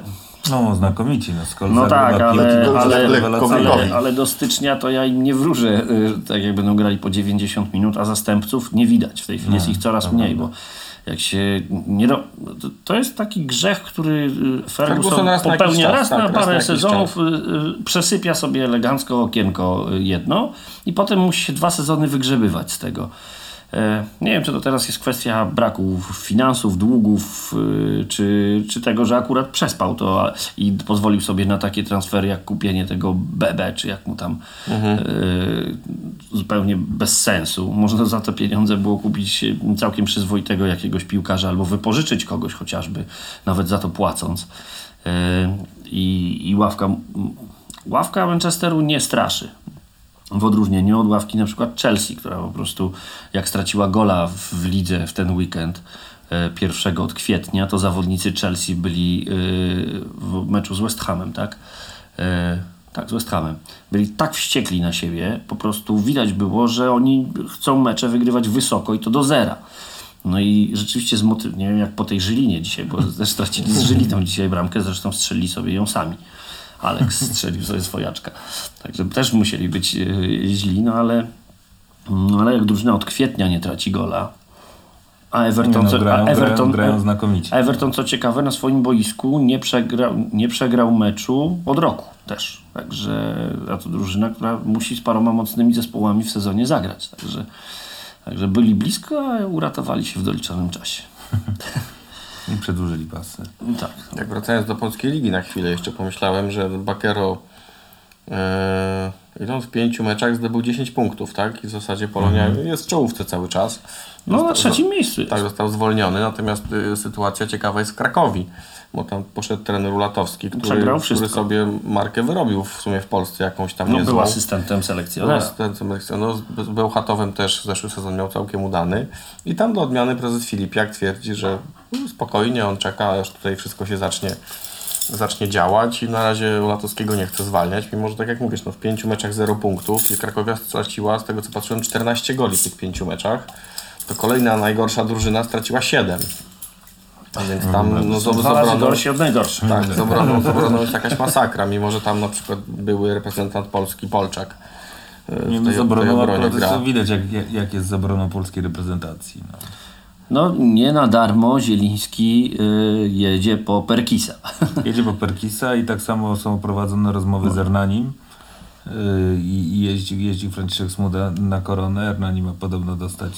No, znakomici. No, Skolza no tak, ale, ale, ale, ale, do stycznia to ja im nie wróżę, y, tak jak będą grali po 90 minut, a zastępców nie widać. W tej chwili jest ich coraz mniej, bo jak się nie ro... to- jest taki grzech, który y, Ferguson Ferguson popełnia raz tak, na raz na parę sezonów, przesypia sobie elegancko okienko jedno i potem musi się dwa sezony wygrzebywać z tego. E, Nie wiem, czy to teraz jest kwestia braku finansów, długów, y, czy, czy tego, że akurat przespał to i pozwolił sobie na takie transfery, jak kupienie tego BB, czy jak mu tam y, zupełnie bez sensu. Można za te pieniądze było kupić całkiem przyzwoitego jakiegoś piłkarza albo wypożyczyć kogoś chociażby, nawet za to płacąc. I, i ławka, ławka Manchesteru nie straszy. W odróżnieniu od ławki na przykład Chelsea, która po prostu jak straciła gola w, lidze w ten weekend e, pierwszego od kwietnia, to zawodnicy Chelsea byli e, w meczu z West Hamem, tak? E, tak, z West Hamem. Byli tak wściekli na siebie, po prostu widać było, że oni chcą mecze wygrywać wysoko i to do zera. No i rzeczywiście z nie wiem jak po tej Żylinie dzisiaj, bo też stracili z Żyliną dzisiaj bramkę, zresztą strzelili sobie ją sami. Alex strzelił sobie swojaczka. Także też musieli być yy, źli, no ale, no ale jak drużyna od kwietnia nie traci gola, a Everton, no, co, grają, a Everton, grają, grają Everton, co ciekawe, na swoim boisku nie przegrał, nie przegrał meczu od roku też. Także a to drużyna, która musi z paroma mocnymi zespołami w sezonie zagrać. Także, także byli blisko, a uratowali się w doliczonym czasie. I przedłużyli pasy. Tak. Jak wracając do polskiej ligi na chwilę, jeszcze pomyślałem, że Bakero idąc w pięciu meczach zdobył 10 punktów, tak? I w zasadzie Polonia jest w czołówce cały czas. No na Został- trzecim miejscu jest. Tak, został zwolniony, natomiast y, sytuacja ciekawa jest w Krakowi, bo tam poszedł trener Ulatowski, który, który sobie markę wyrobił w sumie w Polsce jakąś tam No, niezłą. był asystentem Był selekcjonera. asystentem selekcjonera. No, z Bełchatowem też zeszły sezon miał całkiem udany. I tam do odmiany prezes Filipiak twierdzi, że no, spokojnie, on czeka, aż tutaj wszystko się zacznie, zacznie działać i na razie Ulatowskiego nie chce zwalniać, mimo że tak jak mówisz, no, w pięciu meczach 0 punktów, gdzie Krakowia straciła, z tego co patrzyłem, 14 goli w tych pięciu meczach, to kolejna najgorsza drużyna straciła 7. A więc tam no, z, z Dwa razy obroną, gorsi od najgorszych. tak, z obroną, z obroną jest jakaś masakra, mimo że tam na przykład były reprezentant Polski, Polczak. e, Nie, tej- no, z obroną obronie gra. to widać, jak, jak, jest z obroną polskiej reprezentacji. No. No nie na darmo Zieliński y, jedzie po Perkisa. Jedzie po Perkisa i tak samo są prowadzone rozmowy z Ernanim. I i jeździ, jeździ Franciszek Smuda na koronę. Ernani ma podobno dostać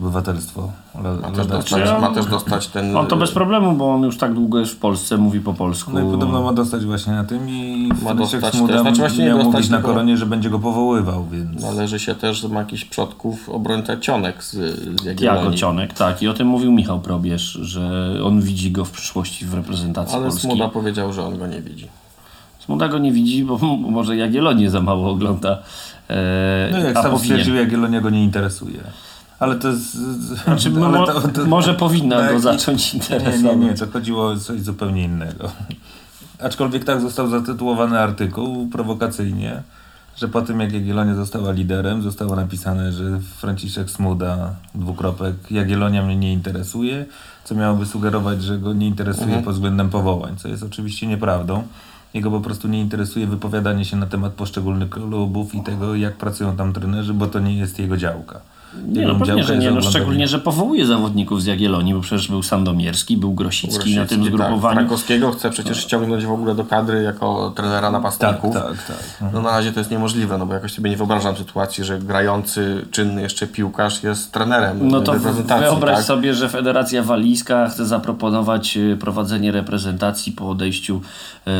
obywatelstwo. Le, Ma też, dostać, Ja- ma też dostać ten... On to bez problemu, bo on już tak długo jest w Polsce, mówi po polsku. No i podobno ma dostać właśnie na tym i Ma dostać Smuda też. Znaczy właśnie nie miał dostać, mówić na koronie, że będzie go powoływał, więc... Należy się też, że ma jakiś przodków obrońca Cionek z, z Jako. Cionek, tak. I o tym mówił Michał Probierz, że on widzi go w przyszłości w reprezentacji Ale Polski. Smuda powiedział, że on go nie widzi. Smuda go nie widzi, bo może Jagiellonię za mało ogląda. E, No jak a sam powinien. stwierdził, Jagiellonia go nie interesuje. Ale to jest... Znaczy, ale mo, to- to- może powinna tak, go i- zacząć Nie, interesować. nie, nie, to chodziło o coś zupełnie innego. Aczkolwiek tak został zatytułowany artykuł prowokacyjnie, że po tym jak Jagiellonia została liderem, zostało napisane, że Franciszek Smuda, dwukropek, Jagiellonia mnie nie interesuje, co miałoby sugerować, że go nie interesuje pod względem powołań, co jest oczywiście nieprawdą. Jego po prostu nie interesuje wypowiadanie się na temat poszczególnych klubów i tego, jak pracują tam trenerzy, bo to nie jest jego działka. Nie, Jego no pewnie, że nie. No, szczególnie, że powołuje zawodników z Jagiellonii, bo przecież był Sandomierski, był Grosicki, na tym Grosicki, zgrupowaniu. Tak. Krakowskiego chce przecież ściągnąć w ogóle do kadry jako trenera Tak, napastników. tak, tak. No na razie to jest niemożliwe, no bo jakoś sobie nie wyobrażam sytuacji, że grający, czynny jeszcze piłkarz jest trenerem No to wyobraź tak? sobie, że Federacja Walijska chce zaproponować e, prowadzenie reprezentacji po odejściu e.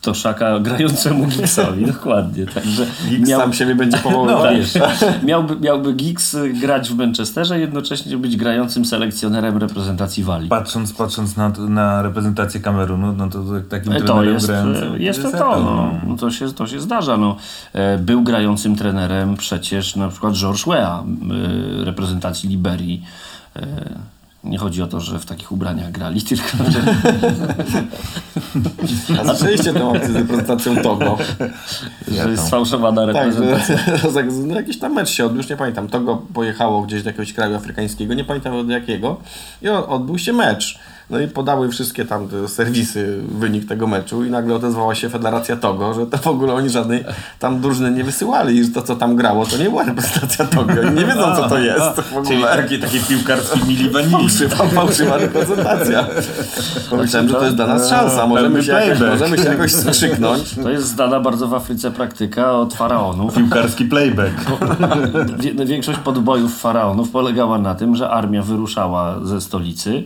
Toszaka grającemu Gigsowi. Dokładnie. Także Giggs sam siebie będzie powoływał. tak, wiesz. miałby, miałby Giggs e, grać w Manchesterze, jednocześnie być grającym selekcjonerem reprezentacji Walii. Patrząc, patrząc na, na reprezentację Kamerunu, no to takim E, To trenerem jest, grającym e, jest to to, no. No to, się, to się zdarza. No. E, Był grającym trenerem przecież na przykład George Weah e, reprezentacji Liberii. Nie chodzi o to, że w takich ubraniach grali, tylko że A zaczęliście tę opcję z reprezentacją Togo. że jest sfałszowana Tak, reprezentacja. że że no jakiś tam mecz się odbył, już nie pamiętam. Togo pojechało gdzieś do jakiegoś kraju afrykańskiego, nie pamiętam od jakiego. I odbył się mecz. No i podały wszystkie tam serwisy wynik tego meczu i nagle odezwała się Federacja Togo, że to w ogóle oni żadnej tam drużyny nie wysyłali i że to co tam grało to nie była reprezentacja Togo. Oni nie wiedzą co to jest w Czyli ogóle. takie, takie piłkarskie mili vanilli. Fałszywa, fałszywa reprezentacja. Pomyślałem, że to jest dla nas szansa. Możemy Pełny się jakoś, playback. możemy się jakoś skrzyknąć. To jest znana bardzo w Afryce praktyka od faraonów. Piłkarski playback. Większość podbojów faraonów polegała na tym, że armia wyruszała ze stolicy,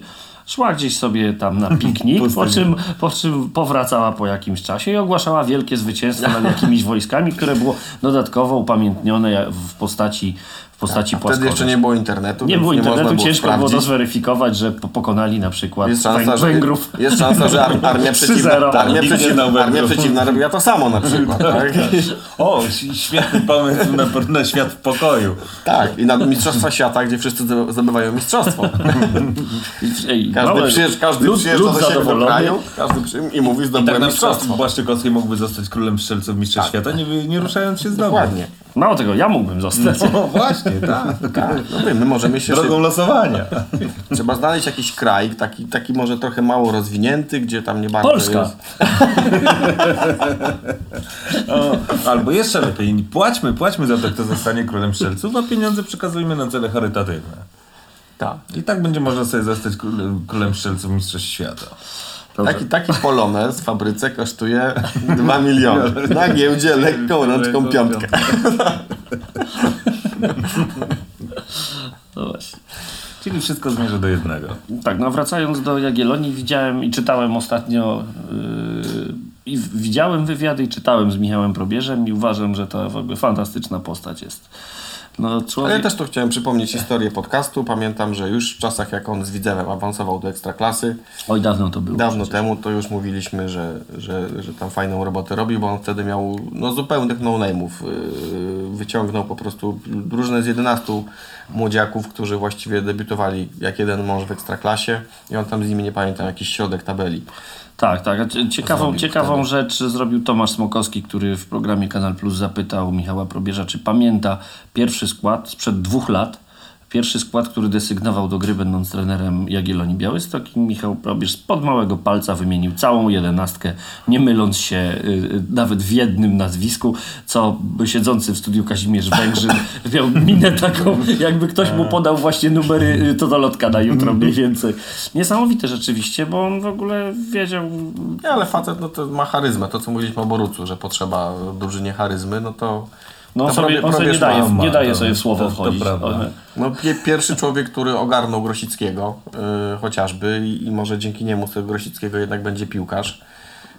szła gdzieś sobie tam na piknik, po czym, po czym powracała po jakimś czasie i ogłaszała wielkie zwycięstwo nad jakimiś wojskami, które było dodatkowo upamiętnione w postaci, postaci Wtedy jeszcze nie było internetu, Nie było internetu, można było ciężko było to sprawdzić. zweryfikować, że po- pokonali na przykład Jest szansa, że, Węgrów. jest szansa, że ar- armia przeciwna, 3-0. armia, Nikt nie przeciw, znał armia przeciwna robiła to samo na przykład. Tak, O, ś- świetny pomysł na, na świat w pokoju. tak. i na Mistrzostwa Świata, gdzie wszyscy zdo- zdobywają mistrzostwo. Ej, Każdy, małe- przyjeżdż, każdy lud- przyjeżdża lud do siebie do kraju każdy przy, i mówi I tak zdobyłem na przykład mistrzostwo. Błaszczykowski mógłby zostać królem strzelców mistrza świata, nie, nie ruszając się z domu. Dokładnie. Mało tego, ja mógłbym zostać. No właśnie, tak. Tak, no wiem, my możemy się Drogą losowania. Trzeba znaleźć jakiś kraj, taki, taki może trochę mało rozwinięty, gdzie tam nie bardzo Polska. jest. O, albo jeszcze lepiej, płaćmy, płaćmy za to, kto zostanie królem strzelców, a pieniądze przekazujmy na cele charytatywne. Tak. I tak będzie można sobie zostać królem, królem strzelców mistrzostw świata. Taki, taki polonez w fabryce kosztuje 2 miliony. Na giełdzie lekką rączką piątkę. No właśnie. Czyli wszystko zmierza do jednego. Tak, no wracając do Jagiellonii, widziałem i czytałem ostatnio yy, i widziałem wywiady i czytałem z Michałem Probierzem i uważam, że to w ogóle fantastyczna postać jest. No, Ale człowiek... ja też tu chciałem przypomnieć historię podcastu. Pamiętam, że już w czasach, jak on z Widzewem awansował do Ekstraklasy, Oj, dawno to było. dawno temu, to już mówiliśmy, że, że, że tam fajną robotę robił, bo on wtedy miał no, zupełnych no-name'ów. Yy, Wyciągnął po prostu różne z 11 młodziaków, którzy właściwie debiutowali jak jeden mąż w Ekstraklasie i on tam z nimi, nie pamiętam, jakiś środek tabeli. Tak, tak. Ciekawą, ciekawą wtedy. rzecz zrobił Tomasz Smokowski, który w programie Kanal Plus zapytał Michała Probierza, czy pamięta pierwszy skład sprzed dwóch lat. Pierwszy skład, który desygnował do gry, będąc trenerem Jagiellonii Białystok i Michał Probierz spod małego palca wymienił całą jedenastkę, nie myląc się y, nawet w jednym nazwisku, co siedzący w studiu Kazimierz Węgrzyn miał minę taką, jakby ktoś mu podał właśnie numery y, Totolotka na jutro mniej więcej. Niesamowite rzeczywiście, bo on w ogóle wiedział Nie, ale facet no, to ma charyzmę. To, co mówiliśmy o Borucu, że potrzeba drużynie charyzmy, no to... No on to sobie, on sobie nie daje, ma. nie daje to- sobie w słowo to- to wchodzić. prawda. O, No, pie, pierwszy człowiek, który ogarnął Grosickiego yy, chociażby i, i może dzięki niemu z tego Grosickiego jednak będzie piłkarz,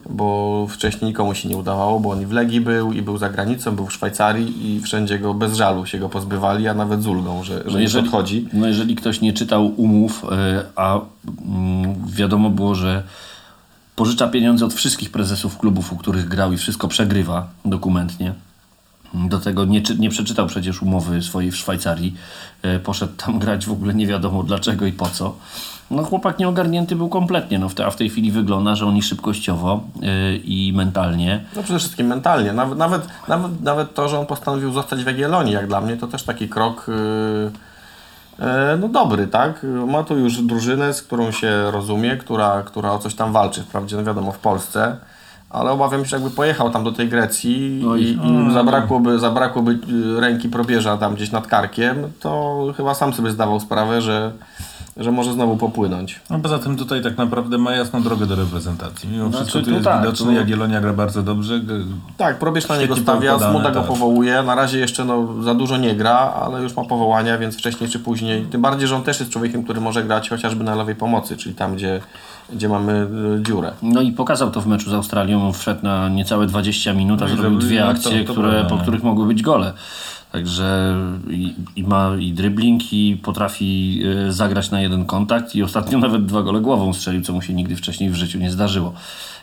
bo wcześniej nikomu się nie udawało, bo on i w Legii był, i był za granicą, był w Szwajcarii i wszędzie go bez żalu się go pozbywali, a nawet z ulgą, że, że No nie jeżeli, odchodzi. no jeżeli ktoś nie czytał umów, e, a mm, wiadomo było, że pożycza pieniądze od wszystkich prezesów klubów, u których grał i wszystko przegrywa dokumentnie. Do tego nie, nie przeczytał przecież umowy swojej w Szwajcarii. E, Poszedł tam grać w ogóle nie wiadomo dlaczego i po co. No chłopak nieogarnięty był kompletnie, no a w tej chwili wygląda, że on i szybkościowo e, i mentalnie No przede wszystkim mentalnie. Nawet, nawet, nawet, nawet to, że on postanowił zostać w Jagiellonii, jak dla mnie, to też taki krok yy, yy, no dobry, tak? Ma tu już drużynę, z którą się rozumie, która, która o coś tam walczy. Wprawdzie, no wiadomo, w Polsce, ale obawiam się, że jakby pojechał tam do tej Grecji Oj. i, i zabrakłoby, zabrakłoby y, ręki probierza tam gdzieś nad karkiem, to chyba sam sobie zdawał sprawę, że, że może znowu popłynąć. No poza tym tutaj tak naprawdę ma jasną drogę do reprezentacji. Mimo Znaczy, wszystko tu jest tak, widoczne, tu- Jagiellonia gra bardzo dobrze. G- Tak, probierz na niego stawia, Smuda go tak. powołuje. Na razie jeszcze no, za dużo nie gra, ale już ma powołania, więc wcześniej czy później. Tym bardziej, że on też jest człowiekiem, który może grać chociażby na lewej pomocy, czyli tam, gdzie, gdzie mamy y, dziurę. No i pokazał to w meczu z Australią, wszedł na niecałe 20 minut, a No zrobił dwie no to- akcje, to które, prawda, po no. których mogły być gole. Także i, i ma i dribbling i potrafi y, zagrać na jeden kontakt i ostatnio nawet dwa gole głową strzelił, co mu się nigdy wcześniej w życiu nie zdarzyło.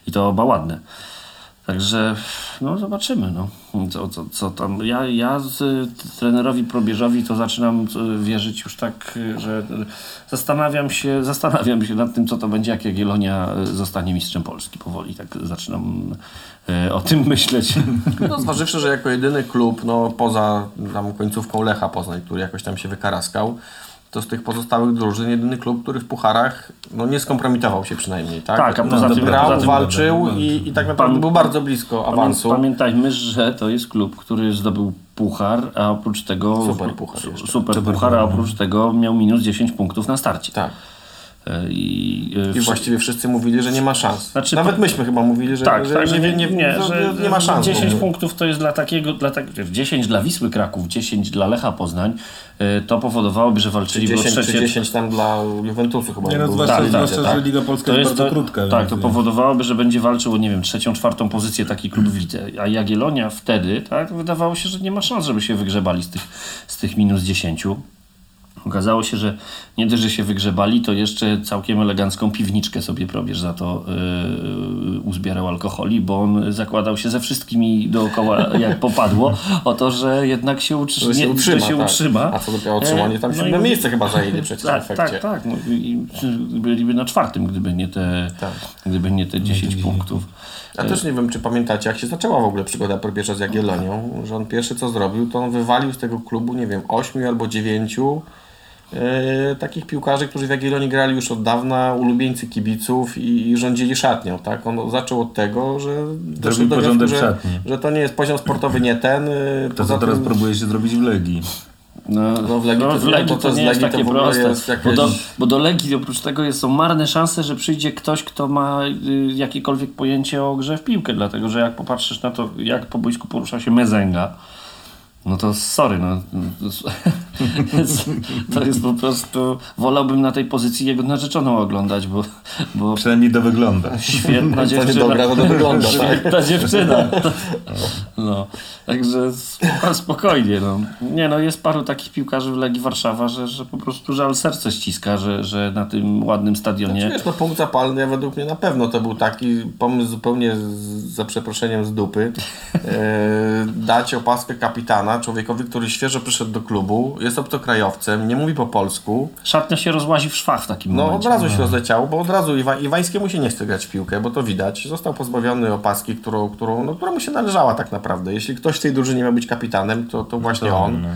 I to oba ładne. Także no zobaczymy, no. Co, co, co tam. Ja, ja z, trenerowi Probierzowi to zaczynam wierzyć już tak, że zastanawiam się, zastanawiam się nad tym, co to będzie, jak Jagiellonia y, zostanie mistrzem Polski powoli. Tak zaczynam y, o tym myśleć. No, zważywszy, że jako jedyny klub, no poza tam końcówką Lecha Poznań, który jakoś tam się wykaraskał, to z tych pozostałych drużyn jedyny klub, który w pucharach no, nie skompromitował się przynajmniej, tak? Tak, a poza no, tym- grał, poza tym- walczył i, i tak naprawdę Pan- był bardzo blisko awansu. Pamiętajmy, że to jest klub, który zdobył puchar, a oprócz tego... Super puchar jeszcze. Super Super puchar, a puchar, oprócz tego miał minus 10 punktów na starcie. Tak. Y, I, y, I właściwie wszyscy mówili, że nie ma szans. Znaczy, Nawet myśmy chyba mówili, że, Tak, że, tak, że nie, nie, nie, że nie ma szans. 10 w ogóle. punktów to jest dla takiego, dla tak, 10 dla Wisły Kraków, 10 dla Lecha Poznań, y, to powodowałoby, że walczyliby 10 o czy trzecie... 10 tam dla Juventusu chyba. Nie, no, zwłaszcza, tak, lidze, zwłaszcza że Liga Polska To jest, jest bardzo to, krótka. tak, to powodowałoby, że będzie walczył, nie wiem, trzecią, czwartą pozycję taki klub w lidze. A Jagiellonia wtedy, tak, wydawało się, że nie ma szans, żeby się wygrzebali z tych, z tych minus 10. Okazało się, że nie dość, że się wygrzebali, to jeszcze całkiem elegancką piwniczkę sobie probierz za to yy, uzbierał alkoholi, bo on zakładał się ze wszystkimi dookoła, jak popadło, o to, że jednak się, utrzy... się nie, utrzyma. Się tak. utrzyma. A co dopiero otrzymanie, tam no siódme miejsce chyba zajęli przecież tak, w efekcie. Tak, tak. No, i byliby na czwartym, gdyby nie te, tak. gdyby nie te no 10 punktów. Ja też nie wiem, czy pamiętacie, jak się zaczęła w ogóle przygoda probierza z Jagiellonią, że on pierwszy co zrobił, to on wywalił z tego klubu, nie wiem, 8 albo 9 Yy, takich piłkarzy, którzy w Jagiellonii grali już od dawna, ulubieńcy kibiców i, i rządzili szatnią, tak? On zaczął od tego, że doszedł do wniosku, że, że to nie jest poziom sportowy, nie ten. Yy, to co tym... teraz próbuje się zrobić w Legii. No, no w Legii, no, to, w Legii no, to, to, to nie jest takie proste. Jest jakieś... bo, do, bo do Legii oprócz tego jest, są marne szanse, że przyjdzie ktoś, kto ma y, jakiekolwiek pojęcie o grze w piłkę, dlatego że jak popatrzysz na to, jak po boisku porusza się Mezenga, no to sorry, no. To jest, po prostu... Wolałbym na tej pozycji jego narzeczoną oglądać, bo, bo Przynajmniej to wygląda. świetna dziewczyna. dobra, to to wygląda, tak? Świetna dziewczyna. No, także sp- spokojnie. No. Nie no, jest paru takich piłkarzy w Legii Warszawa, że, że po prostu żal serce ściska, że, że na tym ładnym stadionie... Wiesz, no punkt zapalny według mnie na pewno to był taki pomysł zupełnie z, za przeproszeniem z dupy. E, dać opaskę kapitana człowiekowi, który świeżo przyszedł do klubu, jest obcokrajowcem, nie mówi po polsku. Szatnia się rozłazi w szwach w takim No od momencie. razu się rozleciało, bo od razu Iwa, Iwańskiemu się nie chce grać w piłkę, bo to widać. Został pozbawiony opaski, którą, którą, no, która mu się należała tak naprawdę. Jeśli ktoś w tej drużynie miał być kapitanem, to, to właśnie on. No.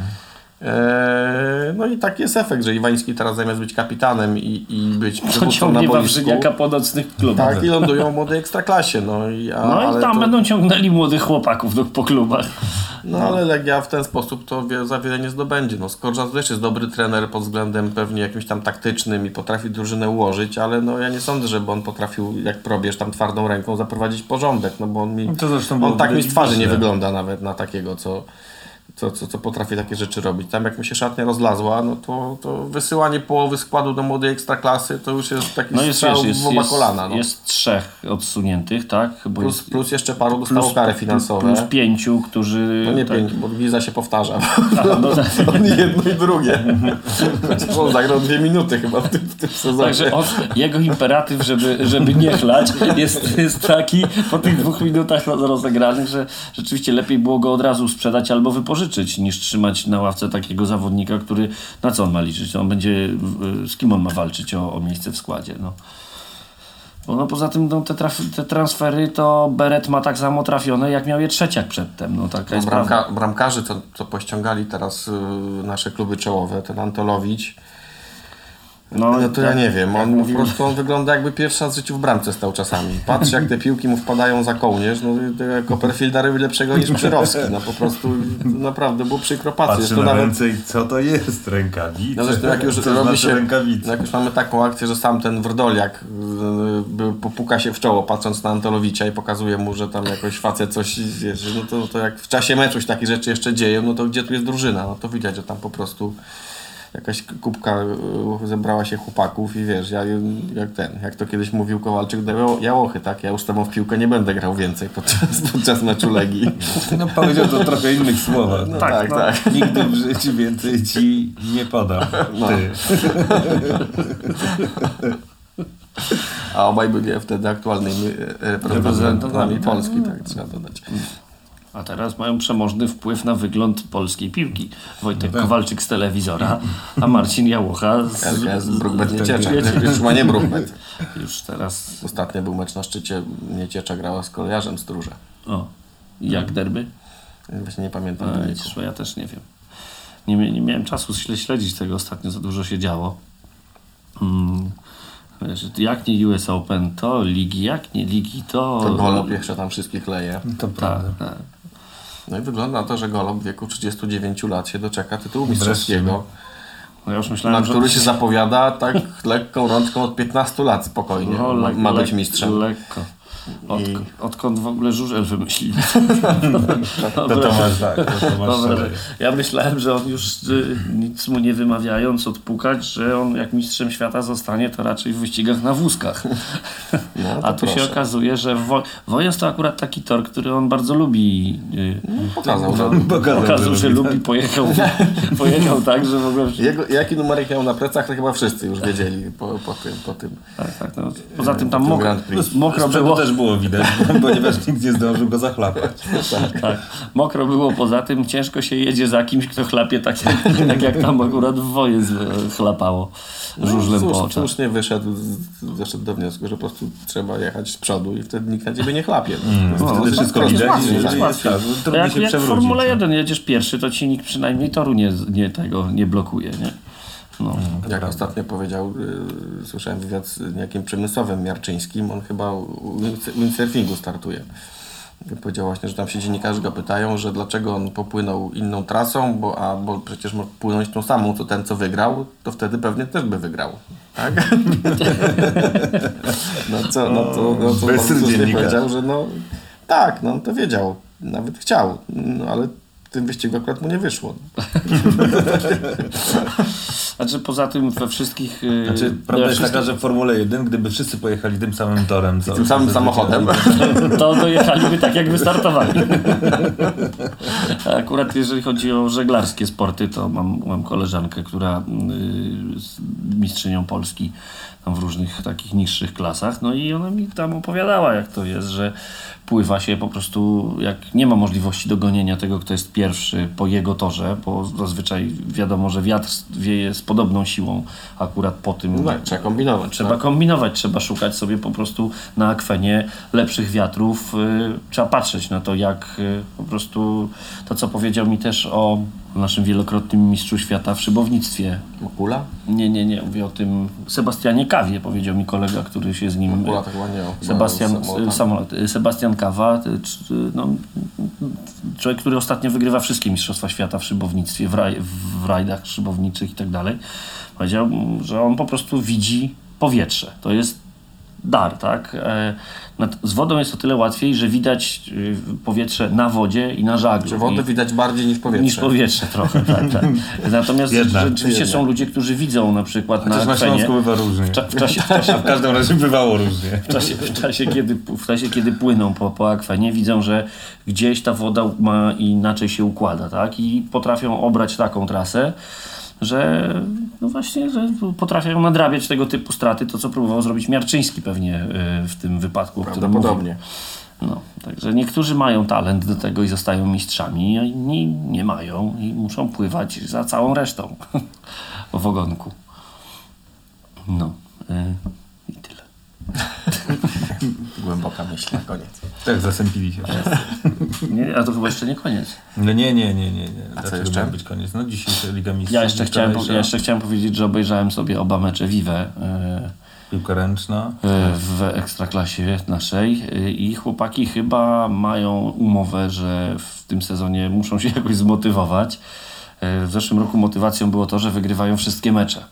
E, no i taki jest efekt, że Iwański teraz zamiast być kapitanem i, i być przywódcą na boisku, po nocnych klubach. tak, i lądują w młodej ekstraklasie. No i, a, No i tam to, będą ciągnęli młodych chłopaków do, po klubach. No ale Legia w ten sposób to wie, za wiele nie zdobędzie. No, Skorża też jest dobry trener pod względem pewnie jakimś tam taktycznym i potrafi drużynę ułożyć, ale no ja nie sądzę, żeby on potrafił, jak probierz tam twardą ręką, zaprowadzić porządek, no bo on mi, To zresztą było on tak mi z twarzy nie wygląda nawet na takiego, co, co, co, co potrafi takie rzeczy robić. Tam jak mi się szatnia rozlazła, no to, to wysyłanie połowy składu do młodej ekstraklasy to już jest taki No jest, strzał jest, w oba kolana. No. jest trzech odsuniętych, tak? Plus, jest, plus jeszcze paru dostało kary finansowe. Plus pięciu, którzy... no nie tak, pięć, bo wiza się powtarza. A, no, tak. On jedno i drugie. Chociaż on zagrał dwie minuty chyba w tym, w tym sezonie. Także on, jego imperatyw, żeby, żeby nie chlać, jest, jest taki po tych dwóch minutach rozegranych, że rzeczywiście lepiej było go od razu sprzedać albo wypożyczyć, niż trzymać na ławce takiego zawodnika, który na co on ma liczyć? On będzie, z kim on ma walczyć o, o miejsce w składzie? No. Bo no poza tym no, te, te transfery to Beret ma tak samo trafione, jak miał je trzeciak przedtem. No, taka prawda. Bramka, bramkarzy, co, co pościągali teraz y, nasze kluby czołowe, ten Antolowicz, No, No to ja tak, nie wiem, on po mówiłem. prostu on wygląda jakby pierwszy raz w życiu w bramce stał czasami. Patrz jak te piłki mu wpadają za kołnierz, no to Copperfielda robi lepszego niż Przyrowski. No po prostu naprawdę było przykro patrzeć. Patrzy na nawet i co to jest rękawice? No zresztą jak już co robi znaczy się, rękawice? jak już mamy taką akcję, że sam ten Wrdoliak yy, popuka się w czoło patrząc na Antolowicza i pokazuje mu, że tam jakoś facet coś, wiesz, no to, to jak w czasie meczu się takie rzeczy jeszcze dzieją, no to gdzie tu jest drużyna? No to widać, że tam po prostu jakaś kubka yy, zebrała się chłopaków i wiesz, ja, jak ten, jak to kiedyś mówił Kowalczyk do Jał- Jałochy, tak? Ja już z tobą w piłkę nie będę grał więcej podczas, podczas meczu Legii. No powiedział to w trochę innych słowach. No, Tak, tak, no. tak. Nigdy w życiu więcej ci nie podam. No. Ty. A obaj byli wtedy aktualnymi e, reprezentantami Polski, tak trzeba dodać. A teraz mają przemożny wpływ na wygląd polskiej piłki. Wojtek No tak. Kowalczyk z telewizora, a Marcin Jałocha z... LKS Brookbet Nieciecza. Już ma nie Brookbet. Już teraz... Ostatnio był mecz na szczycie. Nieciecza grała z kolejarzem Stróże. O, jak derby? Właśnie nie pamiętam A, ja też nie wiem. Nie, nie miałem czasu śle- śledzić tego ostatnio, za dużo się działo. Hmm. Wiesz, jak nie US Open, to ligi, jak nie ligi, to... To Golob jeszcze tam wszystkich leje. To Tak, prawda. tak. No i wygląda na to, że Golob w wieku 39 lat się doczeka tytułu mistrzowskiego, No ja już na myślałem, który że... się zapowiada tak lekką rączką od 15 lat spokojnie. No, ma, le- ma być mistrzem. Lekko. Od, I- Odkąd w ogóle żużel wymyślili? To, to masz tak, to, to masz Dobra, szereg. ja myślałem, że on już y, nic mu nie wymawiając odpukać, że on jak mistrzem świata zostanie, to raczej w wyścigach na wózkach. No, to A tu się proszę. okazuje, że wo Wojens to akurat taki tor, który on bardzo lubi. y, Pokazał, że Pokazał, że lubi, pojechał, pojechał tak, że w ogóle... jego, jaki numerek miał na plecach, to chyba wszyscy już wiedzieli po, po tym. Po tym. Tak, tak, no. Poza tym tam mokro, mokro było. też było widać, ponieważ nikt nie zdążył go zachlapać. Tak. Mokro było poza tym, ciężko się jedzie za kimś, kto chlapie tak, jak- tak jak tam akurat w woje chlapało żużlem Słusz- po oczach. Słusznie wyszedł, doszedł do wniosku, że po prostu trzeba jechać z przodu i wtedy nikt na ciebie nie chlapie. No, To wtedy wszystko widać tak. tak, jak, jak w. Formule no. 1 jedziesz pierwszy, to ci nikt przynajmniej toru nie, nie, tego, nie blokuje, nie? No. Jak ostatnio powiedział, y, słyszałem wywiad z niejakim Przemysławem Miarczyńskim, on chyba windsurfingu startuje. Powiedział właśnie, że tam się dziennikarze go pytają, że dlaczego on popłynął inną trasą, bo, a, bo przecież mógł płynąć tą samą, co ten, co wygrał, to wtedy pewnie też by wygrał. Tak? no co, no to, no to słusznie dziennikarz. powiedział, że no tak, no on to wiedział, nawet chciał, no ale tym wyścigu akurat mu nie wyszło. Znaczy poza tym we wszystkich... yy, Znaczy, we prawda jest wszystkich taka, że w Formule 1, gdyby wszyscy pojechali tym samym torem, co, Tym samym samochodem. to dojechaliby tak, jak wystartowali. A Akurat jeżeli chodzi o żeglarskie sporty, to mam, mam koleżankę, która y, z mistrzynią Polski w różnych takich niższych klasach, no i ona mi tam opowiadała, jak to jest, że pływa się po prostu, jak nie ma możliwości dogonienia tego, kto jest pierwszy po jego torze, bo zazwyczaj wiadomo, że wiatr wieje z podobną siłą akurat po tym, No tak, trzeba kombinować. Trzeba tak? kombinować, trzeba szukać sobie po prostu na akwenie lepszych wiatrów. y, Trzeba patrzeć na to, jak y, po prostu to, co powiedział mi też o naszym wielokrotnym mistrzu świata w szybownictwie. Kula? Nie, nie, nie, mówię o tym Sebastianie Kawie, powiedział mi kolega, który się z nim... Kula to chyba nie. chyba Sebastian, samolot. samolot. y, Sebastian Kawa, y, czy- no, człowiek, który ostatnio wygrywa wszystkie Mistrzostwa Świata w szybownictwie, w, raj, w rajdach szybowniczych i tak dalej, powiedział, mm, że on po prostu widzi powietrze. To jest dar, tak? E, nad- Z wodą jest o tyle łatwiej, że widać y, powietrze na wodzie i na żaglu. Że wodę I- widać bardziej niż powietrze. Niż powietrze trochę, tak, tak. Natomiast Jednak, rzeczywiście jednak. są ludzie, którzy widzą na przykład na Chociaż na akwenie, Śląsku bywa różnie. w, cza- w czasie, w czasie A w każdym razie bywało różnie. w czasie, w czasie, kiedy, w czasie, kiedy płyną po, po akwenie, widzą, że gdzieś ta woda ma inaczej się układa, tak? I potrafią obrać taką trasę, że no właśnie, że potrafią nadrabiać tego typu straty, to co próbował zrobić Miarczyński pewnie y, w tym wypadku, o którym. Prawdopodobnie. No, także niektórzy mają talent do tego i zostają mistrzami, a inni nie mają i muszą pływać za całą resztą w ogonku. No y. Głęboka myśl na koniec. Tak, zasępili się. Nie, a to chyba jeszcze nie koniec. No nie, nie, nie, nie. nie. Dlaczego jeszcze? ma być koniec? No dzisiejsza Liga Mistrzów. Ja jeszcze, chciałem, ja jeszcze chciałem powiedzieć, że obejrzałem sobie oba mecze Vive e, Piłka ręczna. e, w ekstraklasie naszej e, i chłopaki chyba mają umowę, że w tym sezonie muszą się jakoś zmotywować. W zeszłym roku motywacją było to, że wygrywają wszystkie mecze.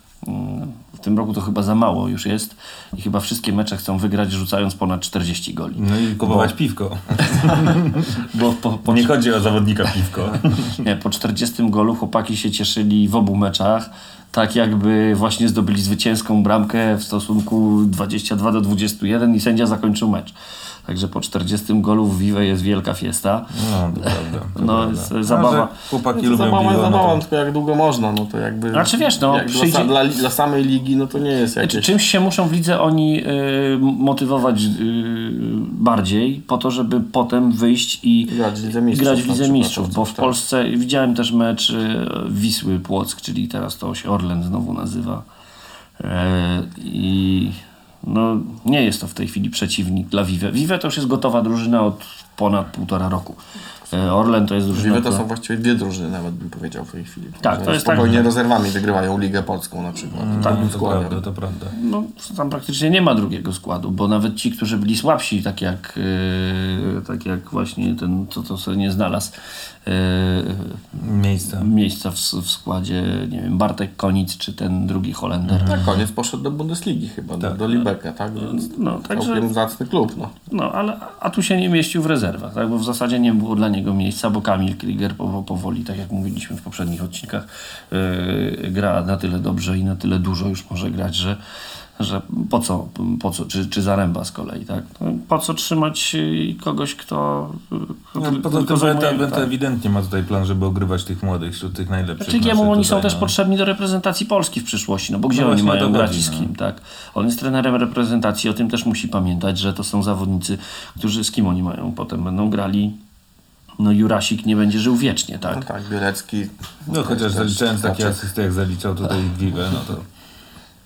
W tym roku to chyba za mało już jest i chyba wszystkie mecze chcą wygrać rzucając ponad 40 goli. No i kupować piwko. Bo po, po, Nie chodzi o zawodnika piwko. Nie, po 40 golu chłopaki się cieszyli w obu meczach, tak jakby właśnie zdobyli zwycięską bramkę w stosunku 22 do 21 i sędzia zakończył mecz. Także po 40 golu w Vive jest wielka fiesta. No, to prawda. To No, prawda. jest zabawa. A, Chłopaki to lubią piwo, no zabawą, tylko jak długo można, no to jakby... Znaczy, wiesz, no, przyjdzie- dla, dla, dla samej ligi, no to nie jest Znaczy, jakieś... czymś się muszą w lidze oni y, motywować y, bardziej po to, żeby potem wyjść i Grać w Lidze Mistrzów grać w Lidze Mistrzów, bo w tak. Polsce widziałem też mecz y, Wisły Płock, czyli teraz to się Orlen znowu nazywa. E, I no, nie jest to w tej chwili przeciwnik dla Vive. Vive to już jest gotowa drużyna od ponad półtora roku. E, Orlen to jest drużyna. Możliwe to są właściwie dwie drużyny, nawet bym powiedział w tej chwili. Tak, to jest tak, Spokojnie że- rezerwami wygrywają Ligę Polską na przykład. Tak, Takim to składem. prawda, to prawda. no, tam praktycznie nie ma drugiego składu, bo nawet ci, którzy byli słabsi, tak jak, e, tak jak właśnie ten, co to sobie nie znalazł e, Miejsca. miejsca w, w składzie, nie wiem, Bartek Konic czy ten drugi Holender. Na koniec poszedł do Bundesligi chyba, do, do Libeka, tak? Więc No, także, zacny klub, no. no, ale, a tu się nie mieścił w rezerwach, tak? bo w zasadzie nie było dla niego miejsca, bo Kamil Krieger po- powoli, tak jak mówiliśmy w poprzednich odcinkach, e, gra na tyle dobrze i na tyle dużo już może grać, że że po co, po co czy, czy Zaręba z kolei, tak? No, Po co trzymać y, kogoś, kto... No, tylko poza tym Wenta tak. ewidentnie ma tutaj plan, żeby ogrywać tych młodych wśród tych najlepszych. Znaczy jemu oni są tutaj, też no. potrzebni do reprezentacji Polski w przyszłości, no bo gdzie No oni mają grać i z no. kim, tak? On jest trenerem reprezentacji, o tym też musi pamiętać, że to są zawodnicy, którzy z kim oni mają potem będą grali. No Jurasik nie będzie żył wiecznie, No tak? tak, Bielecki. No chociaż zaliczając takie skacze. asysty, jak zaliczał tutaj Vive, no to...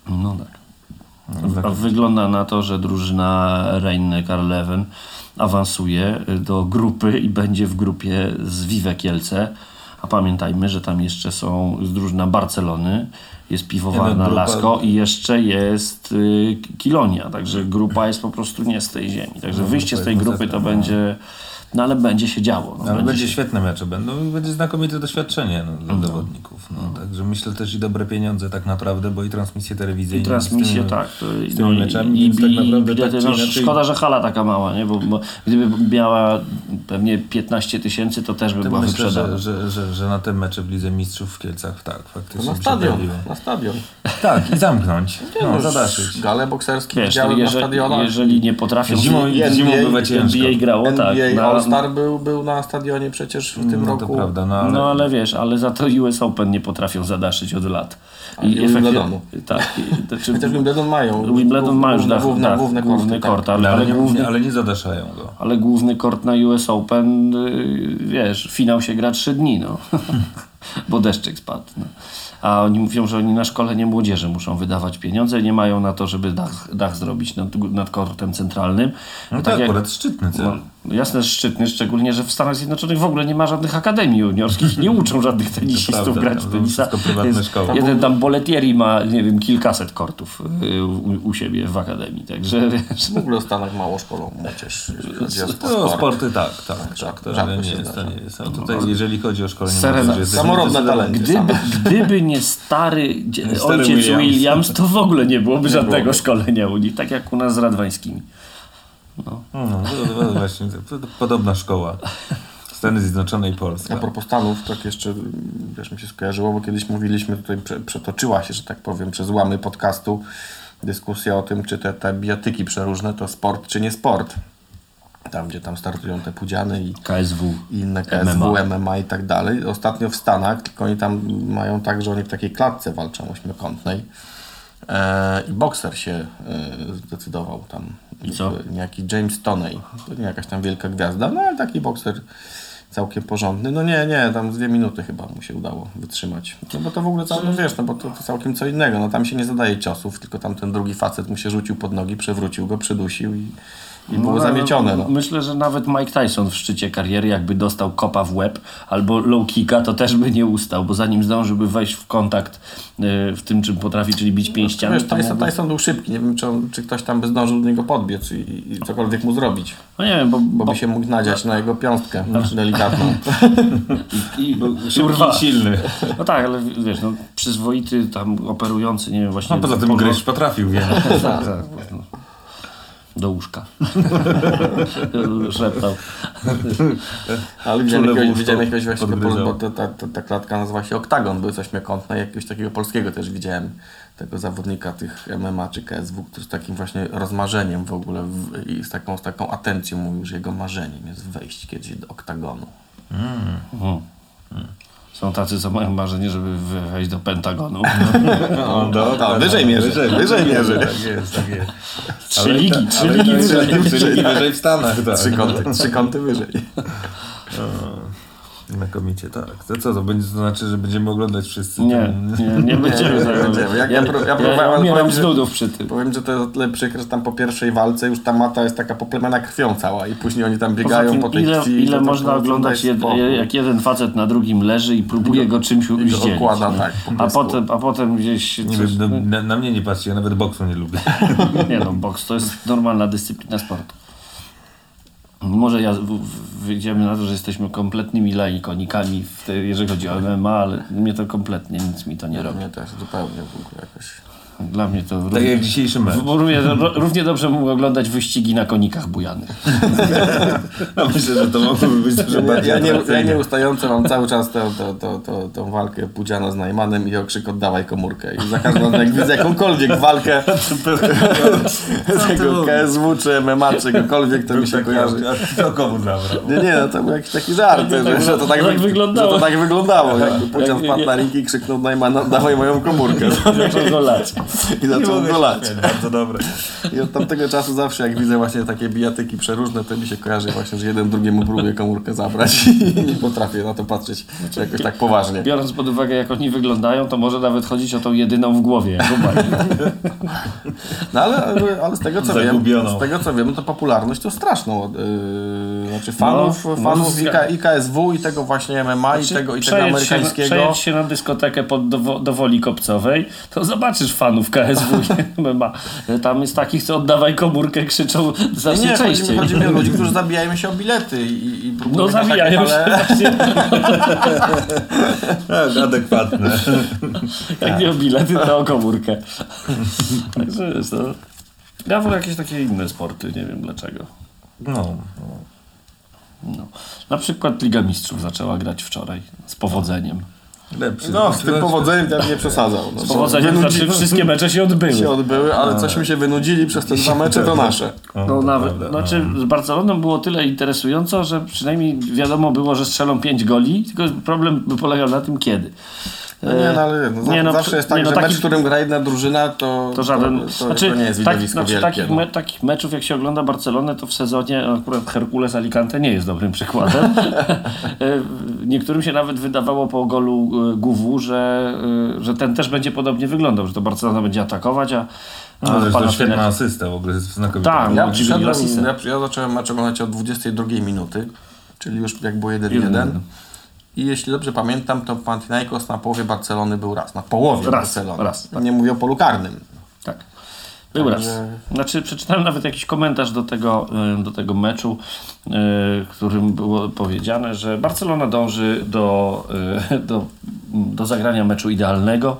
No tak. A wygląda na to, że drużyna Reine Karleven awansuje do grupy i będzie w grupie z Vive Kielce. A pamiętajmy, że tam jeszcze są z drużyna Barcelony, jest Piwowarna grupa- Lasko i jeszcze jest y, Kilonia. Także grupa jest po prostu nie z tej ziemi. Także No, wyjście z tej grupy to będzie... No ale będzie się działo. No, Ale będzie się- świetne mecze będą i będzie znakomite doświadczenie no, dla zawodników. No, Także myślę też i dobre pieniądze tak naprawdę, bo i transmisje telewizyjne. I transmisje, tymi- tak. To, z tymi meczami, i, tak i, naprawdę i bilety, tak no, inaczej- Szkoda, że hala taka mała, nie? Bo, bo gdyby miała pewnie 15 tysięcy, to też by Tym była myślę, wyprzedana. że, że, że, że na te mecze w Lidze Mistrzów w Kielcach, tak, faktycznie na stadion, na stadion. Tak, i zamknąć. No, zadaszyć. Gale bokserskie Wiesz, widziałem na jeżeli, stadionach. jeżeli nie potrafią... Zimą, I zimą NBA, bywa ciężko. NBA grało, NBA tak. na- All-Star był, był na stadionie przecież w tym No to roku. prawda, no ale... No ale wiesz, ale za to US Open nie potrafią zadaszyć od lat. i Wimbledonu. Tak. i- to czy- Chociaż Wimbledon mają. Wimbledon ma już główne, dach, główne, dach, główny korty, kort, tak. ale, ale, ale, nie, główny, ale nie zadaszają go. ale główny kort na US Open, y, wiesz, finał się gra trzy dni, no. Bo deszczyk spadł. No. A oni mówią, że oni na szkolenie młodzieży muszą wydawać pieniądze, nie mają na to, żeby dach, dach zrobić nad, nad kortem centralnym. No I to jak- akurat szczytny cel. no, jasne, szczytny, szczególnie, że w Stanach Zjednoczonych w ogóle nie ma żadnych akademii juniorskich nie uczą żadnych tenisistów prawda, grać są tenisa. Jest- szkoły. Jeden tam Boletieri ma, nie wiem, kilkaset kortów y, u, u siebie w akademii, także wiesz, W ogóle w Stanach mało szkolą młodzież. No, sport. sporty tak, tak, tak, tak. To, rzadko nie jest, to nie jest. A tutaj, jeżeli chodzi o szkolenie Serena. Samorodne talenty. gdyby, gdyby nie stary Stary ojciec Williams. Williams. to w ogóle nie byłoby żadnego byłoby. szkolenia u nich, tak jak u nas z Radwańskimi. No, to, to właśnie, to, to podobna szkoła. Stany Zjednoczone i Polska. A propos Stanów, tak jeszcze wiesz, mi się skojarzyło, bo kiedyś mówiliśmy, tutaj prze, przetoczyła się, że tak powiem, przez łamy podcastu dyskusja o tym, czy te, te bijatyki przeróżne to sport, czy nie sport. Tam, gdzie tam startują te pudziany i KSW. i inne KSW, MMA. i tak dalej. Ostatnio w Stanach, tylko oni tam mają tak, że oni w takiej klatce walczą ośmiokątnej. E, I bokser się e, zdecydował tam. Co? Niejaki James Toney. To nie jakaś tam wielka gwiazda, no ale taki bokser całkiem porządny. No nie, nie, tam dwie minuty chyba mu się udało wytrzymać. No bo to w ogóle, cał, no wiesz, no bo to, to całkiem co innego. No tam się nie zadaje ciosów, tylko tam ten drugi facet mu się rzucił pod nogi, przewrócił go, przydusił i, i było No, zamiecione. No. Myślę, że nawet Mike Tyson w szczycie kariery, jakby dostał kopa w łeb albo low kicka, to też by nie ustał, bo zanim zdążyłby wejść w kontakt y, w tym, czym potrafi, czyli bić pięściami, Wiesz, to Tyson, mógłby- Tyson był szybki, nie wiem czy, on, czy ktoś tam by zdążył do niego podbiec i, i cokolwiek mu zrobić, No nie wiem, bo, bo bo by się mógł nadziać na jego piąstkę Znaczy- delikatną. i, Szybki Kurwa. i silny. No tak, ale wiesz, no, przyzwoity tam operujący, nie wiem, właśnie... No poza tym Gryż potrafił, wiem. Tak, tak, no. Do łóżka. Szeptał. Ale widziałem jakiegoś, widziałem właśnie, bo ta, ta, ta, ta klatka nazywa się Oktagon, były coś miekątne, jakiegoś takiego polskiego też widziałem, tego zawodnika tych MMA czy KSW, który z takim właśnie rozmarzeniem w ogóle w, i z taką, z taką atencją mówił, że jego marzeniem jest wejść kiedyś do Oktagonu. Mhm. Są tacy, co mają marzenie, żeby wejść do Pentagonu. No, do, tak, wyżej mierzy, wyżej mierzy. Tak jest, tak jest. Trzy ligi, trzy ligi wyżej. Trzy ligi wyżej w Stanach, tak. Trzy kąty, trzy kąty wyżej. Znakomicie, tak. To co, to będzie to znaczy, że będziemy oglądać wszyscy? Nie, ten- nie, nie będziemy nie będziemy. Jak ja, ja ja ja, próbowałem, umieram powiem, z nudów przy tym. Powiem, że to jest o tyle przykre, że tam po pierwszej walce już ta mata jest taka poplemiona krwią cała i później oni tam biegają tym, po tej ile, krwi. ile to- można oglądać, jed, jak jeden facet na drugim leży i próbuje go czymś go zdzielić. okłada, nie? tak, po a, potem, a potem gdzieś... Nie coś, wiem, no, na, na mnie nie patrzcie, ja nawet boksu nie lubię. Nie no, boks to jest normalna dyscyplina sportu. Może ja, wyjdziemy na to, że jesteśmy kompletnymi laikonikami, jeżeli chodzi o MMA, ale mnie to kompletnie nic mi to nie robi. Mnie też zupełnie w ogóle jakoś. Dla mnie to Tak równie, jak dzisiejszy mecz. równie, równie dobrze mógł oglądać wyścigi na konikach bujanych. No, myślę, że to mogłoby być dużo Ja, bardziej ja, nie, ja nieustająco mam cały czas tę to, to, to, tą walkę Pudziana z Najmanem i okrzyk oddawaj komórkę. I za każdym jak widzę jakąkolwiek walkę tego KSW czy MMA czy czegokolwiek, to mi się kojarzy. To komu zabrał? Nie, nie, no to był jakiś taki żart, Tak, że, tak, że to tak, tak wy- wyglądało. Że to tak wyglądało. Jakby Pudzian wpadł na ring i krzyknął Najmana, dawaj moją komórkę. Zaczął go lać. I zaczął go się lać. Bardzo dobre. I od tamtego czasu zawsze jak widzę właśnie takie bijatyki przeróżne, to mi się kojarzy właśnie, że jeden drugiemu próbuje komórkę zabrać i nie potrafię na to patrzeć jakoś tak poważnie. Biorąc pod uwagę, jak oni wyglądają, to może nawet chodzić o tą jedyną w głowie. No ale, ale- z tego co wiem, z tego co wiem, no to popularność to straszną. Yy, znaczy fanów, No, fanów no, i, K, i tego właśnie MMA i tego, i tego Się, amerykańskiego. przejedź się na dyskotekę pod do, do woli kopcowej, to zobaczysz fanów KSW. nie? MMA. Tam jest takich, co oddawaj komórkę, krzyczą Nie, znacznie nie, częściej. chodzi mi o ludzi, którzy zabijają się o bilety i, i No takie zabijają się fale- właśnie, Tak, adekwatne. jak nie o bilety, to o komórkę. Także jest to... Ja wolę jakieś takie inne sporty, nie wiem dlaczego. No, No. Na przykład Liga Mistrzów zaczęła grać wczoraj z powodzeniem. Lepszy. No, z tym powodzeniem ja bym nie przesadzał. No, Z powodzeniem, Wynudzi- znaczy wszystkie mecze się odbyły. się odbyły, ale cośmy się wynudzili przez te dwa mecze, to nasze. No, nawet, prawda, znaczy z Barceloną było tyle interesująco, że przynajmniej wiadomo było, że strzelą 5 goli, tylko problem by polegał na tym kiedy. No nie, no ale no, Nie, no, zawsze jest tak, nie, no, że taki- mecz, w którym gra jedna drużyna, to, To żaden. to, to, znaczy, to nie jest tak, widowisko znaczy, wielkie. takich, no. me, takich meczów, jak się ogląda Barcelonę, to w sezonie akurat Herkules Alicante nie jest dobrym przykładem. E, Niektórym się nawet wydawało po golu e, Guwu, że, e, że ten też będzie podobnie wyglądał, że to Barcelona będzie atakować, a, No, zresztą Panathinaikos- świetna asysta w ogóle, jest znakomita. Tak, Ja, ja, ja zacząłem mecz oglądać od 22 minuty, czyli już jak było 1-1. I jeśli dobrze pamiętam, to Panathinaikos na połowie Barcelony był raz. Na połowie Raz, Barcelony. raz, tak. Nie mówię o polu karnym. Tak. Był raz. Znaczy, przeczytałem nawet jakiś komentarz do tego, y, do tego meczu, y, w którym było powiedziane, że Barcelona dąży do, y, do, do zagrania meczu idealnego,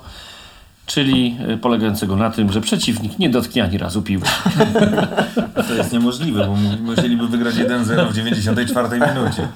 czyli y, polegającego na tym, że przeciwnik nie dotknie ani razu piłki. To jest niemożliwe, bo mu- musieliby wygrać 1-0 w 94 minucie.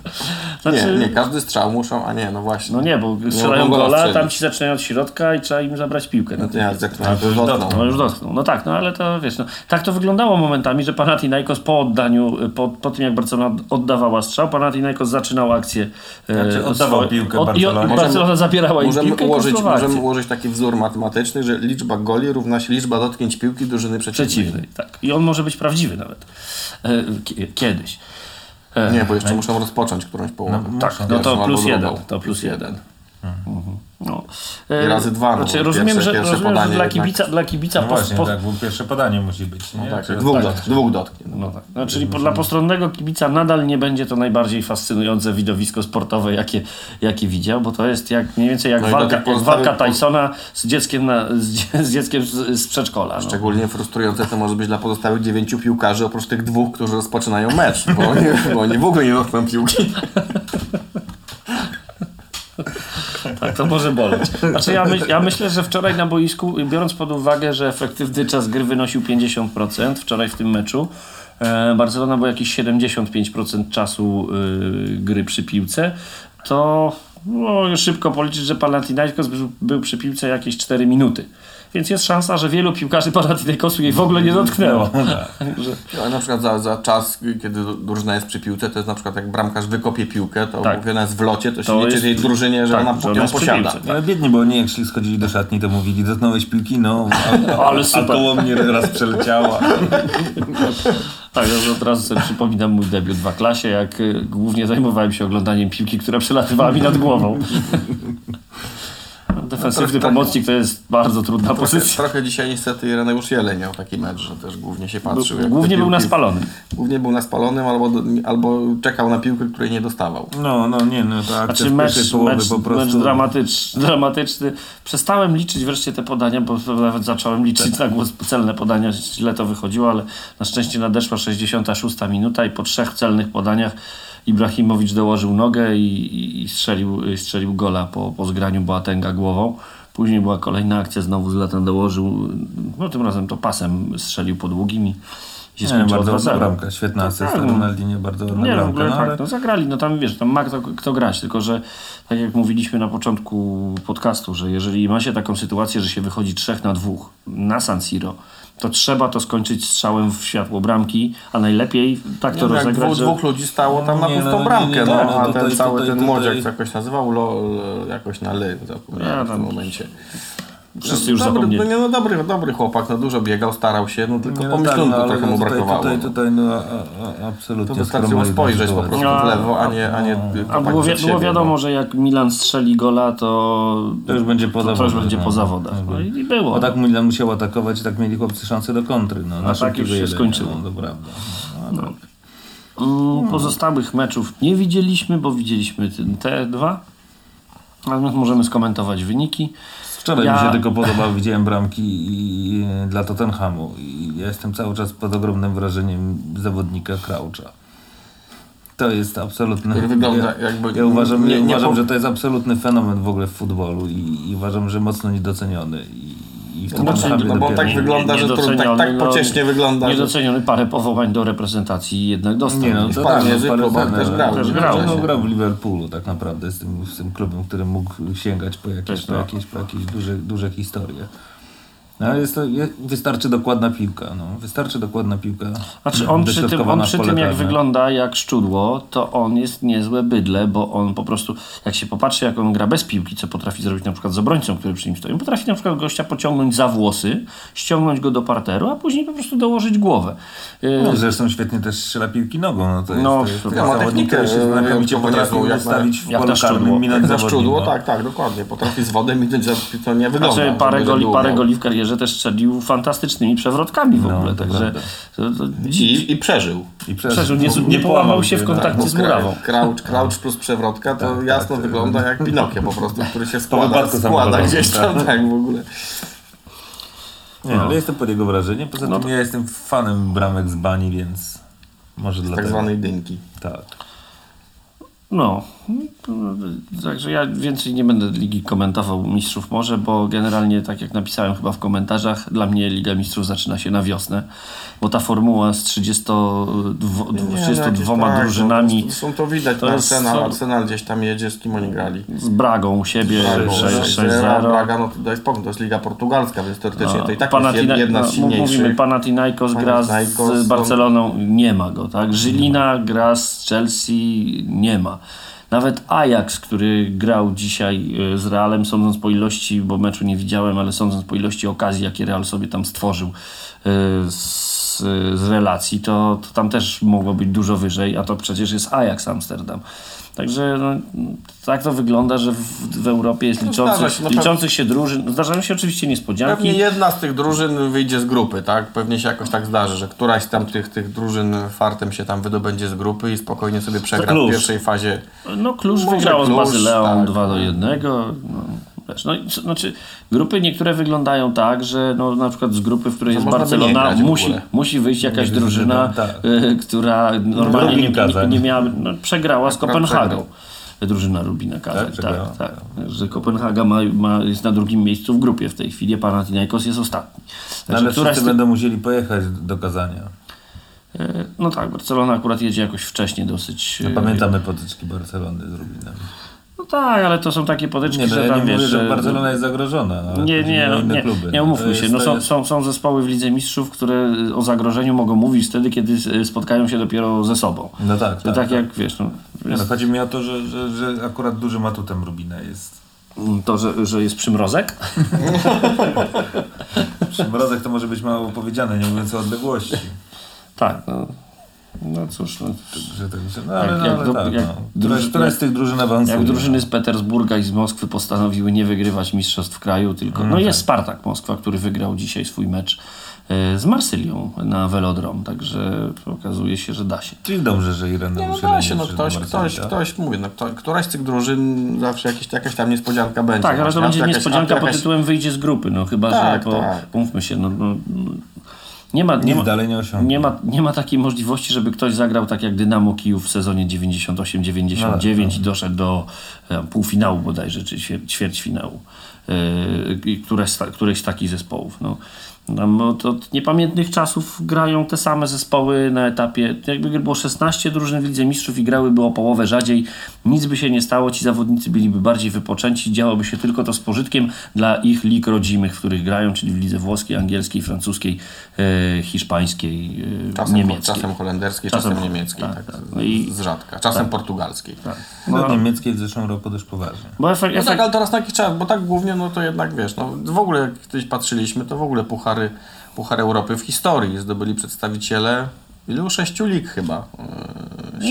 Znaczy, Nie, nie, każdy strzał muszą, a nie, no właśnie. No nie, bo strzelają gola tam ci zaczynają od środka i trzeba im zabrać piłkę. No, Nie, jak to już No dotknął. już dotknął. No tak, no ale to wiesz, no, tak to wyglądało momentami, że Panathinaikos po oddaniu, po, po tym jak Barcelona oddawała strzał, Panathinaikos zaczynał akcję. Znaczy, oddawał swoje- piłkę od, i od, Barcelonie. Barcelona zabierała im Możemy piłkę i ułożyć, możemy ułożyć taki wzór matematyczny, że liczba goli równa się liczba dotknięć piłki drużyny przeciwnej. przeciwnej. Tak. I on może być prawdziwy nawet. E, ki- Kiedyś. E, Nie, bo jeszcze muszą rozpocząć którąś połowę. No, tak, no to plus jeden. To plus jeden. Mhm. No. I razy dwa, no Znaczy, bo rozumiem, pierwsze- że, pierwsze rozumiem, że podanie dla jednak- kibica, dla kibica No po, właśnie, po, tak, bo pierwsze podanie musi być. Nie? Tak, Czy- dwóch, tak. dot, dwóch dotknie. No. No tak. No, czyli po, dla postronnego kibica nadal nie będzie to najbardziej fascynujące widowisko sportowe, jakie, jakie widział, bo to jest jak, mniej więcej jak No walka, jak walka Tysona z dzieckiem, na, z, dzie- z, dzieckiem z, z przedszkola. No. Szczególnie frustrujące to może być dla pozostałych dziewięciu piłkarzy, oprócz tych dwóch, którzy rozpoczynają mecz, bo oni, bo oni w ogóle nie dotkną piłki. Tak, to może boleć. Znaczy ja, myśl, ja myślę, że wczoraj na boisku, biorąc pod uwagę, że efektywny czas gry wynosił 50%, wczoraj w tym meczu, e, Barcelona było jakieś 75% czasu y, gry przy piłce, to no, szybko policzyć, że Panathinaikos był przy piłce jakieś 4 minuty. Więc jest szansa, że wielu piłkarzy Panathinaikosu jej w ogóle nie dotknęło. Że- Ale na przykład za, za czas, kiedy drużyna jest przy piłce, to jest na przykład jak bramkarz wykopie piłkę, to Tak. jest w locie, to się To liczy jest- tej drużynie, że tak, ona że ją posiada. piłce. Ale biednie, bo oni jak szli, schodzili do szatni, to mówili, dotknąłeś piłki, no, a, Ale a super. koło mnie raz przeleciała. Tak, ja od razu sobie przypominam mój debiut w klasie, jak y, głównie zajmowałem się oglądaniem piłki, która przelatywała mi nad głową. Defensywny tak- pomocnik to jest bardzo trudna Trochę, pozycja. trochę dzisiaj niestety Reneusz Jeleń miał taki mecz, że też głównie się patrzył. Głównie był piłki- na spalonym. Głównie był na spalonym albo, albo czekał na piłkę, której nie dostawał. No, no, nie, no to akcja Znaczy mecz, mecz, po prostu... mecz dramatyczny, dramatyczny. Przestałem liczyć wreszcie te podania, bo nawet zacząłem liczyć na głos celne podania. Źle to wychodziło, ale na szczęście nadeszła 66 minuta i po trzech celnych podaniach Ibrahimowicz dołożył nogę i, i, i strzelił, strzelił gola po, po zgraniu Boatenga głową. Później była kolejna akcja, znowu Zlatan dołożył, no tym razem to pasem strzelił po długim i się Nie, skończyło bardzo ładna 2-0. bramka, świetna asysta tak, no. Ronaldinho, bardzo ładna Nie, w bramka. no, ale... tak, no zagrali, no tam wiesz, tam ma kto, kto grać, tylko że tak jak mówiliśmy na początku podcastu, że jeżeli ma się taką sytuację, że się wychodzi trzech na dwóch na San Siro, to trzeba to skończyć strzałem w światło bramki, a najlepiej tak to Nie, jak rozegrać, dwóch, że... dwóch ludzi stało tam na Nie, no, pustą nie, bramkę, nie, no, a no, ten tutaj- cały tutaj- ten młodziak, jakoś nazywał, lo, lo, jakoś na ly, zapomniałem Ja w tym momencie. Wszyscy już dobry, zapomnieli. No, nie, no dobry, dobry chłopak, no dużo biegał, starał się, no tylko Nie, no, no tak, no, trochę mu tutaj, brakowało. Tutaj, no. tutaj, no, a, a, absolutnie To wystarczyło spojrzeć po prostu No, w lewo, a nie, a nie A kopać było, wi- siebie, było wiadomo, no. że jak Milan strzeli gola, to, To już będzie po to, to już zawodach, będzie no. po zawodach. No i było. Bo tak Milan musiał atakować i tak mieli chłopcy szansę do kontry. No, na tak już się skończyło. No, to prawda. No, no. Mm, Pozostałych meczów nie widzieliśmy, bo widzieliśmy te dwa. Natomiast możemy skomentować wyniki. Wczoraj Ja- mi się tylko podobał, widziałem bramki i, dla Tottenhamu i ja jestem cały czas pod ogromnym wrażeniem zawodnika Croucha. To jest absolutny... Który wygląda ja, jakby Ja uważam, nie- ja nie uważam po- że to jest absolutny fenomen w ogóle w futbolu i, i uważam, że mocno niedoceniony. I, i w No, bo- Tottenhamie no bo tak wygląda, że to tak, tak no, pociesznie wygląda. że- Niedoceniony parę powołań do reprezentacji jednak dostał. Nie no, to tak, no, parę klubach ten, też ale- grał. Też grał, No, grał w Liverpoolu tak naprawdę z tym, z tym klubem, który mógł sięgać po jakieś, Też po tak. jakieś, po jakieś duże, duże historie. No, ale jest to, je, wystarczy dokładna piłka. No. Wystarczy dokładna piłka. Znaczy on przy tym, on przy tym jak wygląda jak szczudło, to on jest niezłe bydle, bo on po prostu, jak się popatrzy jak on gra bez piłki, co potrafi zrobić na przykład z obrońcą, który przy nim stoi, on potrafi na przykład gościa pociągnąć za włosy, ściągnąć go do parteru, a później po prostu dołożyć głowę. No, zresztą świetnie też strzela piłki nogą. No, to jest, No, to jest to ma zawodnik, technikę, który się znakomicie e, jak na- wystawić w jak polu na szczudło. karnym, minąć Na szczudło, tak, tak, dokładnie. Potrafi z wodę minąć, że to nie wygląda. Znaczy, parę, goli, parę goli w karierze też strzelił fantastycznymi przewrotkami w No, ogóle, także to, to, I, I przeżył. I przeżył, nie, nie połamał się w kontakcie z murawą. Crouch, crouch plus przewrotka to Tak, jasno tak, wygląda jak Pinokio po prostu, który się składa, składa gdzieś tam, tak. tak w ogóle. Nie, ale jestem pod jego wrażeniem. Poza No tym to- ja jestem fanem bramek z bani, więc może dlatego. Tak zwanej dynki. Tak. No, także ja więcej nie będę Ligi komentował Mistrzów może, bo generalnie, tak jak napisałem chyba w komentarzach, dla mnie Liga Mistrzów zaczyna się na wiosnę, bo ta formuła z 32, Nie, no 32 jakieś tak, drużynami no, są to widać, To to jest- Arsenal, Arsenal gdzieś tam jedzie, z kim oni grali. z Bragą u siebie Bragą, 6-0. Braga, no to daj spokój, to jest Liga Portugalska, więc teoretycznie to i tak jest jedna z no, Mówimy, silniejszych. Panathinaikos gra z Barceloną, nie ma go, tak? Żylina gra z Chelsea, nie ma. Nawet Ajax, który grał dzisiaj e, z Realem, sądząc po ilości, bo meczu nie widziałem, ale sądząc po ilości okazji, jakie Real sobie tam stworzył e, z z, z relacji, to, to tam też mogło być dużo wyżej, a to przecież jest Ajax Amsterdam. Także no, tak to wygląda, że w, w Europie jest No się, no liczących się drużyn. Zdarzają się oczywiście niespodzianki. Pewnie jedna z tych drużyn wyjdzie z grupy, tak? Pewnie się jakoś tak zdarzy, że któraś z tam tych, tych drużyn fartem się tam wydobędzie z grupy i spokojnie sobie przegra w pierwszej fazie. No Klucz wygrało z Bazyleą tak. 2 do 1. No, wiesz, no, i co- znaczy, grupy niektóre wyglądają tak, że no, na przykład z grupy, w której jest by nie Barcelona, musi, musi wyjść jakaś Nie drużyna, wygląda, tak. y, która normalnie nie, nie, nie miała, no, przegrała z Kopenhagą. Drużyna Rubina Kazań, Tak, tak, przegrała. tak, Że Kopenhaga ma, ma, jest na drugim miejscu w grupie w tej chwili, Panathinaikos jest ostatni. No, Także ale wszyscy z tych- będą musieli pojechać do Kazania. y, No tak, Barcelona akurat jedzie jakoś wcześnie dosyć. No, y, pamiętamy potyczki Barcelony z Rubinem. No tak, ale to są takie potyczki, Nie, no, że ja tam nie wiesz, mówię, że Barcelona jest zagrożona. Ale Nie, nie, no, nie, kluby. nie umówmy się. jest- No, są, jest- są, są zespoły w Lidze Mistrzów, które o zagrożeniu mogą mówić wtedy, kiedy y, spotkają się dopiero ze sobą. No tak, To tak. tak jak, wiesz, no, Nie, no, chodzi mi o to, że, że, że akurat dużym atutem Rubina jest. to, że, że jest przymrozek. Przymrozek to może być mało powiedziane, nie mówiąc o odległości. tak, no, no cóż, no, Że tak, że, no ale, Jak- no, jak ale do- tak, jak no. Któraś, z tych drużyn awansuje. jak drużyny z Petersburga i z Moskwy postanowiły nie wygrywać mistrzostw kraju, tylko, no jest Spartak Moskwa, który wygrał dzisiaj swój mecz y, z Marsylią na Velodrom, także okazuje się, że da się. Czyli dobrze, że Irena Nie, no da się, no ktoś, ktoś, ktoś, mówię, no kto, któraś z tych drużyn zawsze jakieś, jakaś tam niespodzianka będzie. Tak, ale to A będzie jakaś- niespodzianka pod tytułem wyjdzie z grupy, no chyba, Tak, że, bo, tak. umówmy się, no, no, nie ma, nie ma, dalej nie osiągnie. nie, ma, nie ma takiej możliwości, żeby ktoś zagrał tak jak Dynamo Kijów w sezonie 98-99 i doszedł do e, półfinału bodajże, czy ćwier- ćwierćfinału, e, i któreś, któreś z takich zespołów. No. Od, od niepamiętnych czasów grają te same zespoły na etapie. Jakby było 16 drużyn w Lidze Mistrzów i grały było o połowę rzadziej, nic by się nie stało, ci zawodnicy byliby bardziej wypoczęci, działoby się tylko to z pożytkiem dla ich lig rodzimych, w których grają, czyli w lidze włoskiej, angielskiej, francuskiej, e, hiszpańskiej, e, Czasem, niemieckiej. czasem holenderskiej, Czasem- czasem, niemieckiej, tak, tak, tak. z- No i- z rzadka. Czasem portugalskiej. No, No. niemieckiej w zeszłym roku też poważnie. Bo efekt, No efekt, tak, ale teraz taki czas, bo tak głównie, no to jednak wiesz, no w ogóle jak kiedyś patrzyliśmy, to w ogóle puchary, puchar Europy w historii zdobyli przedstawiciele ilu? Sześciu lig chyba.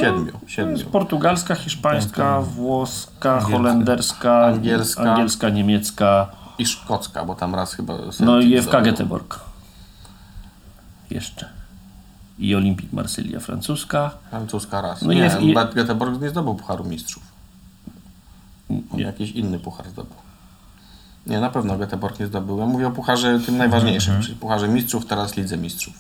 Siedmiu. To siedmiu. portugalska, hiszpańska, włoska, Angielska. holenderska, Angielska. angielska, niemiecka, I szkocka, bo tam raz chyba... no i FK. Göteborg. Jeszcze. I Olympique Marsylia francuska. Francuska raz. No nie, i- Göteborg nie zdobył Pucharu Mistrzów. Jakiś inny puchar zdobył. Nie, na pewno Göteborg nie zdobył. Ja mówię o pucharze tym najważniejszym, czyli Pucharze Mistrzów, teraz Lidze Mistrzów.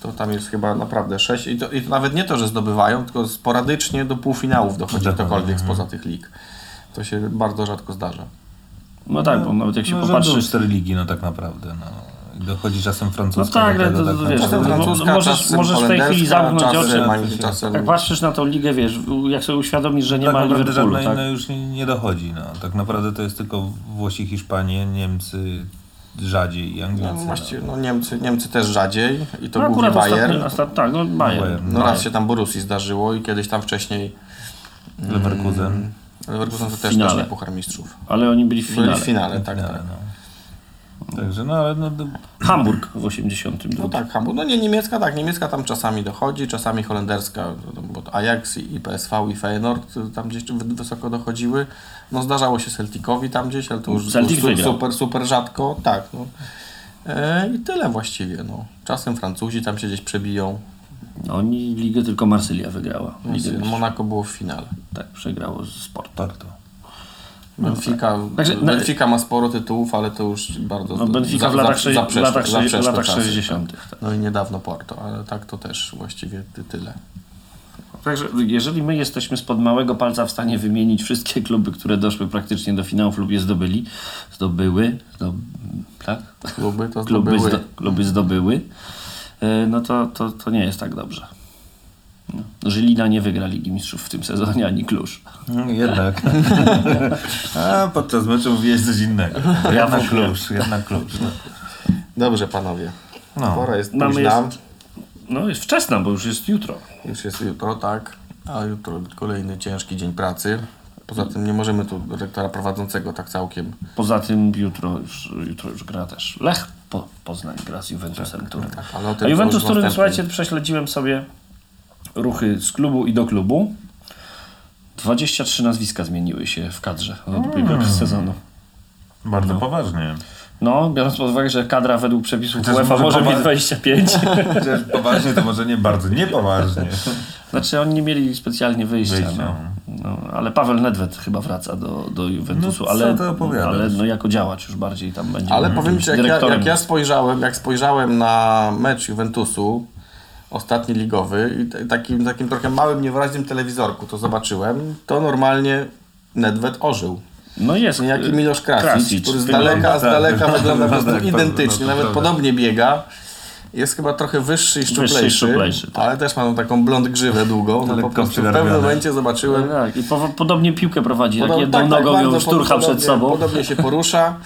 To tam jest chyba naprawdę sześć i to, i to nawet nie to, że zdobywają, tylko sporadycznie do półfinałów dochodzi Dokładnie, ktokolwiek spoza tych lig. To się bardzo rzadko zdarza. No tak, bo nawet jak się no, popatrzy... Cztery ligi, no tak naprawdę. No. Dochodzi czasem No francuska. tak, do ale tego, to, tak to wiesz, Czasem no, francuska, możesz, czasem możesz w tej chwili zamknąć oczy. czasem, Jak patrzysz na tą ligę, wiesz, jak sobie uświadomisz, że nie tak ma naprawdę Liverpoolu, tak? inna już nie, dochodzi. No. Tak naprawdę to jest tylko Włosi, Hiszpanie, Niemcy rzadziej i Anglicy. no, właściwie no, Niemcy, Niemcy też rzadziej i to No głównie akurat Bayern. ostatnio, ostat, tak, no Bayern. Bayern. No raz się tam Borussii zdarzyło i kiedyś tam wcześniej no. Leverkusen. Leverkusen to też, też nie Puchar Mistrzów. Ale oni byli w Byli finale. w finale, tak, finale, tak. no. Także no ale no, do- Hamburg w 82. No tak, Hamburg. No nie, niemiecka tak, niemiecka tam czasami dochodzi, czasami holenderska, bo to Ajax i PSV i Feyenoord tam gdzieś wy- wysoko dochodziły. No zdarzało się Celticowi tam gdzieś, ale to już, Celtic już su- wygrał. super, super rzadko, tak. No. E, I tyle właściwie, no. Czasem Francuzi tam się gdzieś przebiją. Oni ligę tylko Marsylia wygrała. Ligę Monako było w finale. tak, przegrało z Porto. Benfica, Także- Benfica ma sporo tytułów, ale to już bardzo No Benfica w za- latach, za- zaprzeszłe- latach, latach czasy, 60. Tak. Tak. No i niedawno Porto, ale tak to też właściwie ty, tyle. Także jeżeli my jesteśmy spod małego palca w stanie wymienić wszystkie kluby, które doszły praktycznie do finałów lub je zdobyli, zdobyły, zdob, tak? Kluby to kluby, zdobyły. zdo, kluby zdobyły, e, no to, to, to nie jest tak dobrze. No. Żylina nie wygra Ligi Mistrzów w tym sezonie, ani Klusz. No, jednak. A podczas meczu mówiłeś coś innego. Ja Jednak ogóle. klucz, jednak klucz. Dobrze, panowie. No. Pora jest Mamy późna. jest- No jest wczesna, bo już jest jutro. Już jest jutro, tak. A jutro kolejny ciężki dzień pracy. Poza tym nie możemy tu rektora prowadzącego tak całkiem. Poza tym jutro już, jutro już gra też Lech. po, Poznań gra z Juventusem Turyn. Tak, ale o tym A Juventus Turyn, słuchajcie, prześledziłem sobie ruchy z klubu i do klubu. 23 nazwiska zmieniły się w kadrze od ubiegłego sezonu. Bardzo poważnie. No, biorąc pod uwagę, że kadra według przepisów Chociaż UEFA może może mieć powa- 25. Chociaż poważnie to może nie bardzo, niepoważnie. Znaczy oni nie mieli specjalnie wyjścia. Wyjścia. No. No, ale Paweł Nedved chyba wraca do, do Juventusu, No, ale, ale no, jako działacz już bardziej tam będzie. Ale powiem Ci, jak ja, jak ja spojrzałem, jak spojrzałem na mecz Juventusu, ostatni ligowy, i takim, takim trochę małym, niewyraźnym telewizorku to zobaczyłem, to normalnie Nedved ożył. No jest. Niejaki Milosz Krasic, Krasic, który z daleka, z tak, daleka wygląda- wygląda po prostu tak, to- identycznie, no to nawet podobnie biega. Jest chyba trochę wyższy i szczuplejszy, szczuplejszy, tak. ale też ma tą taką blond grzywę długą. No po Lekko prostu w pewnym momencie zobaczyłem, Tak, i po, podobnie piłkę prowadzi, tak Podob- jedną tak, tak, nogą bardzo ją szturcha przed sobą. Podobnie się porusza.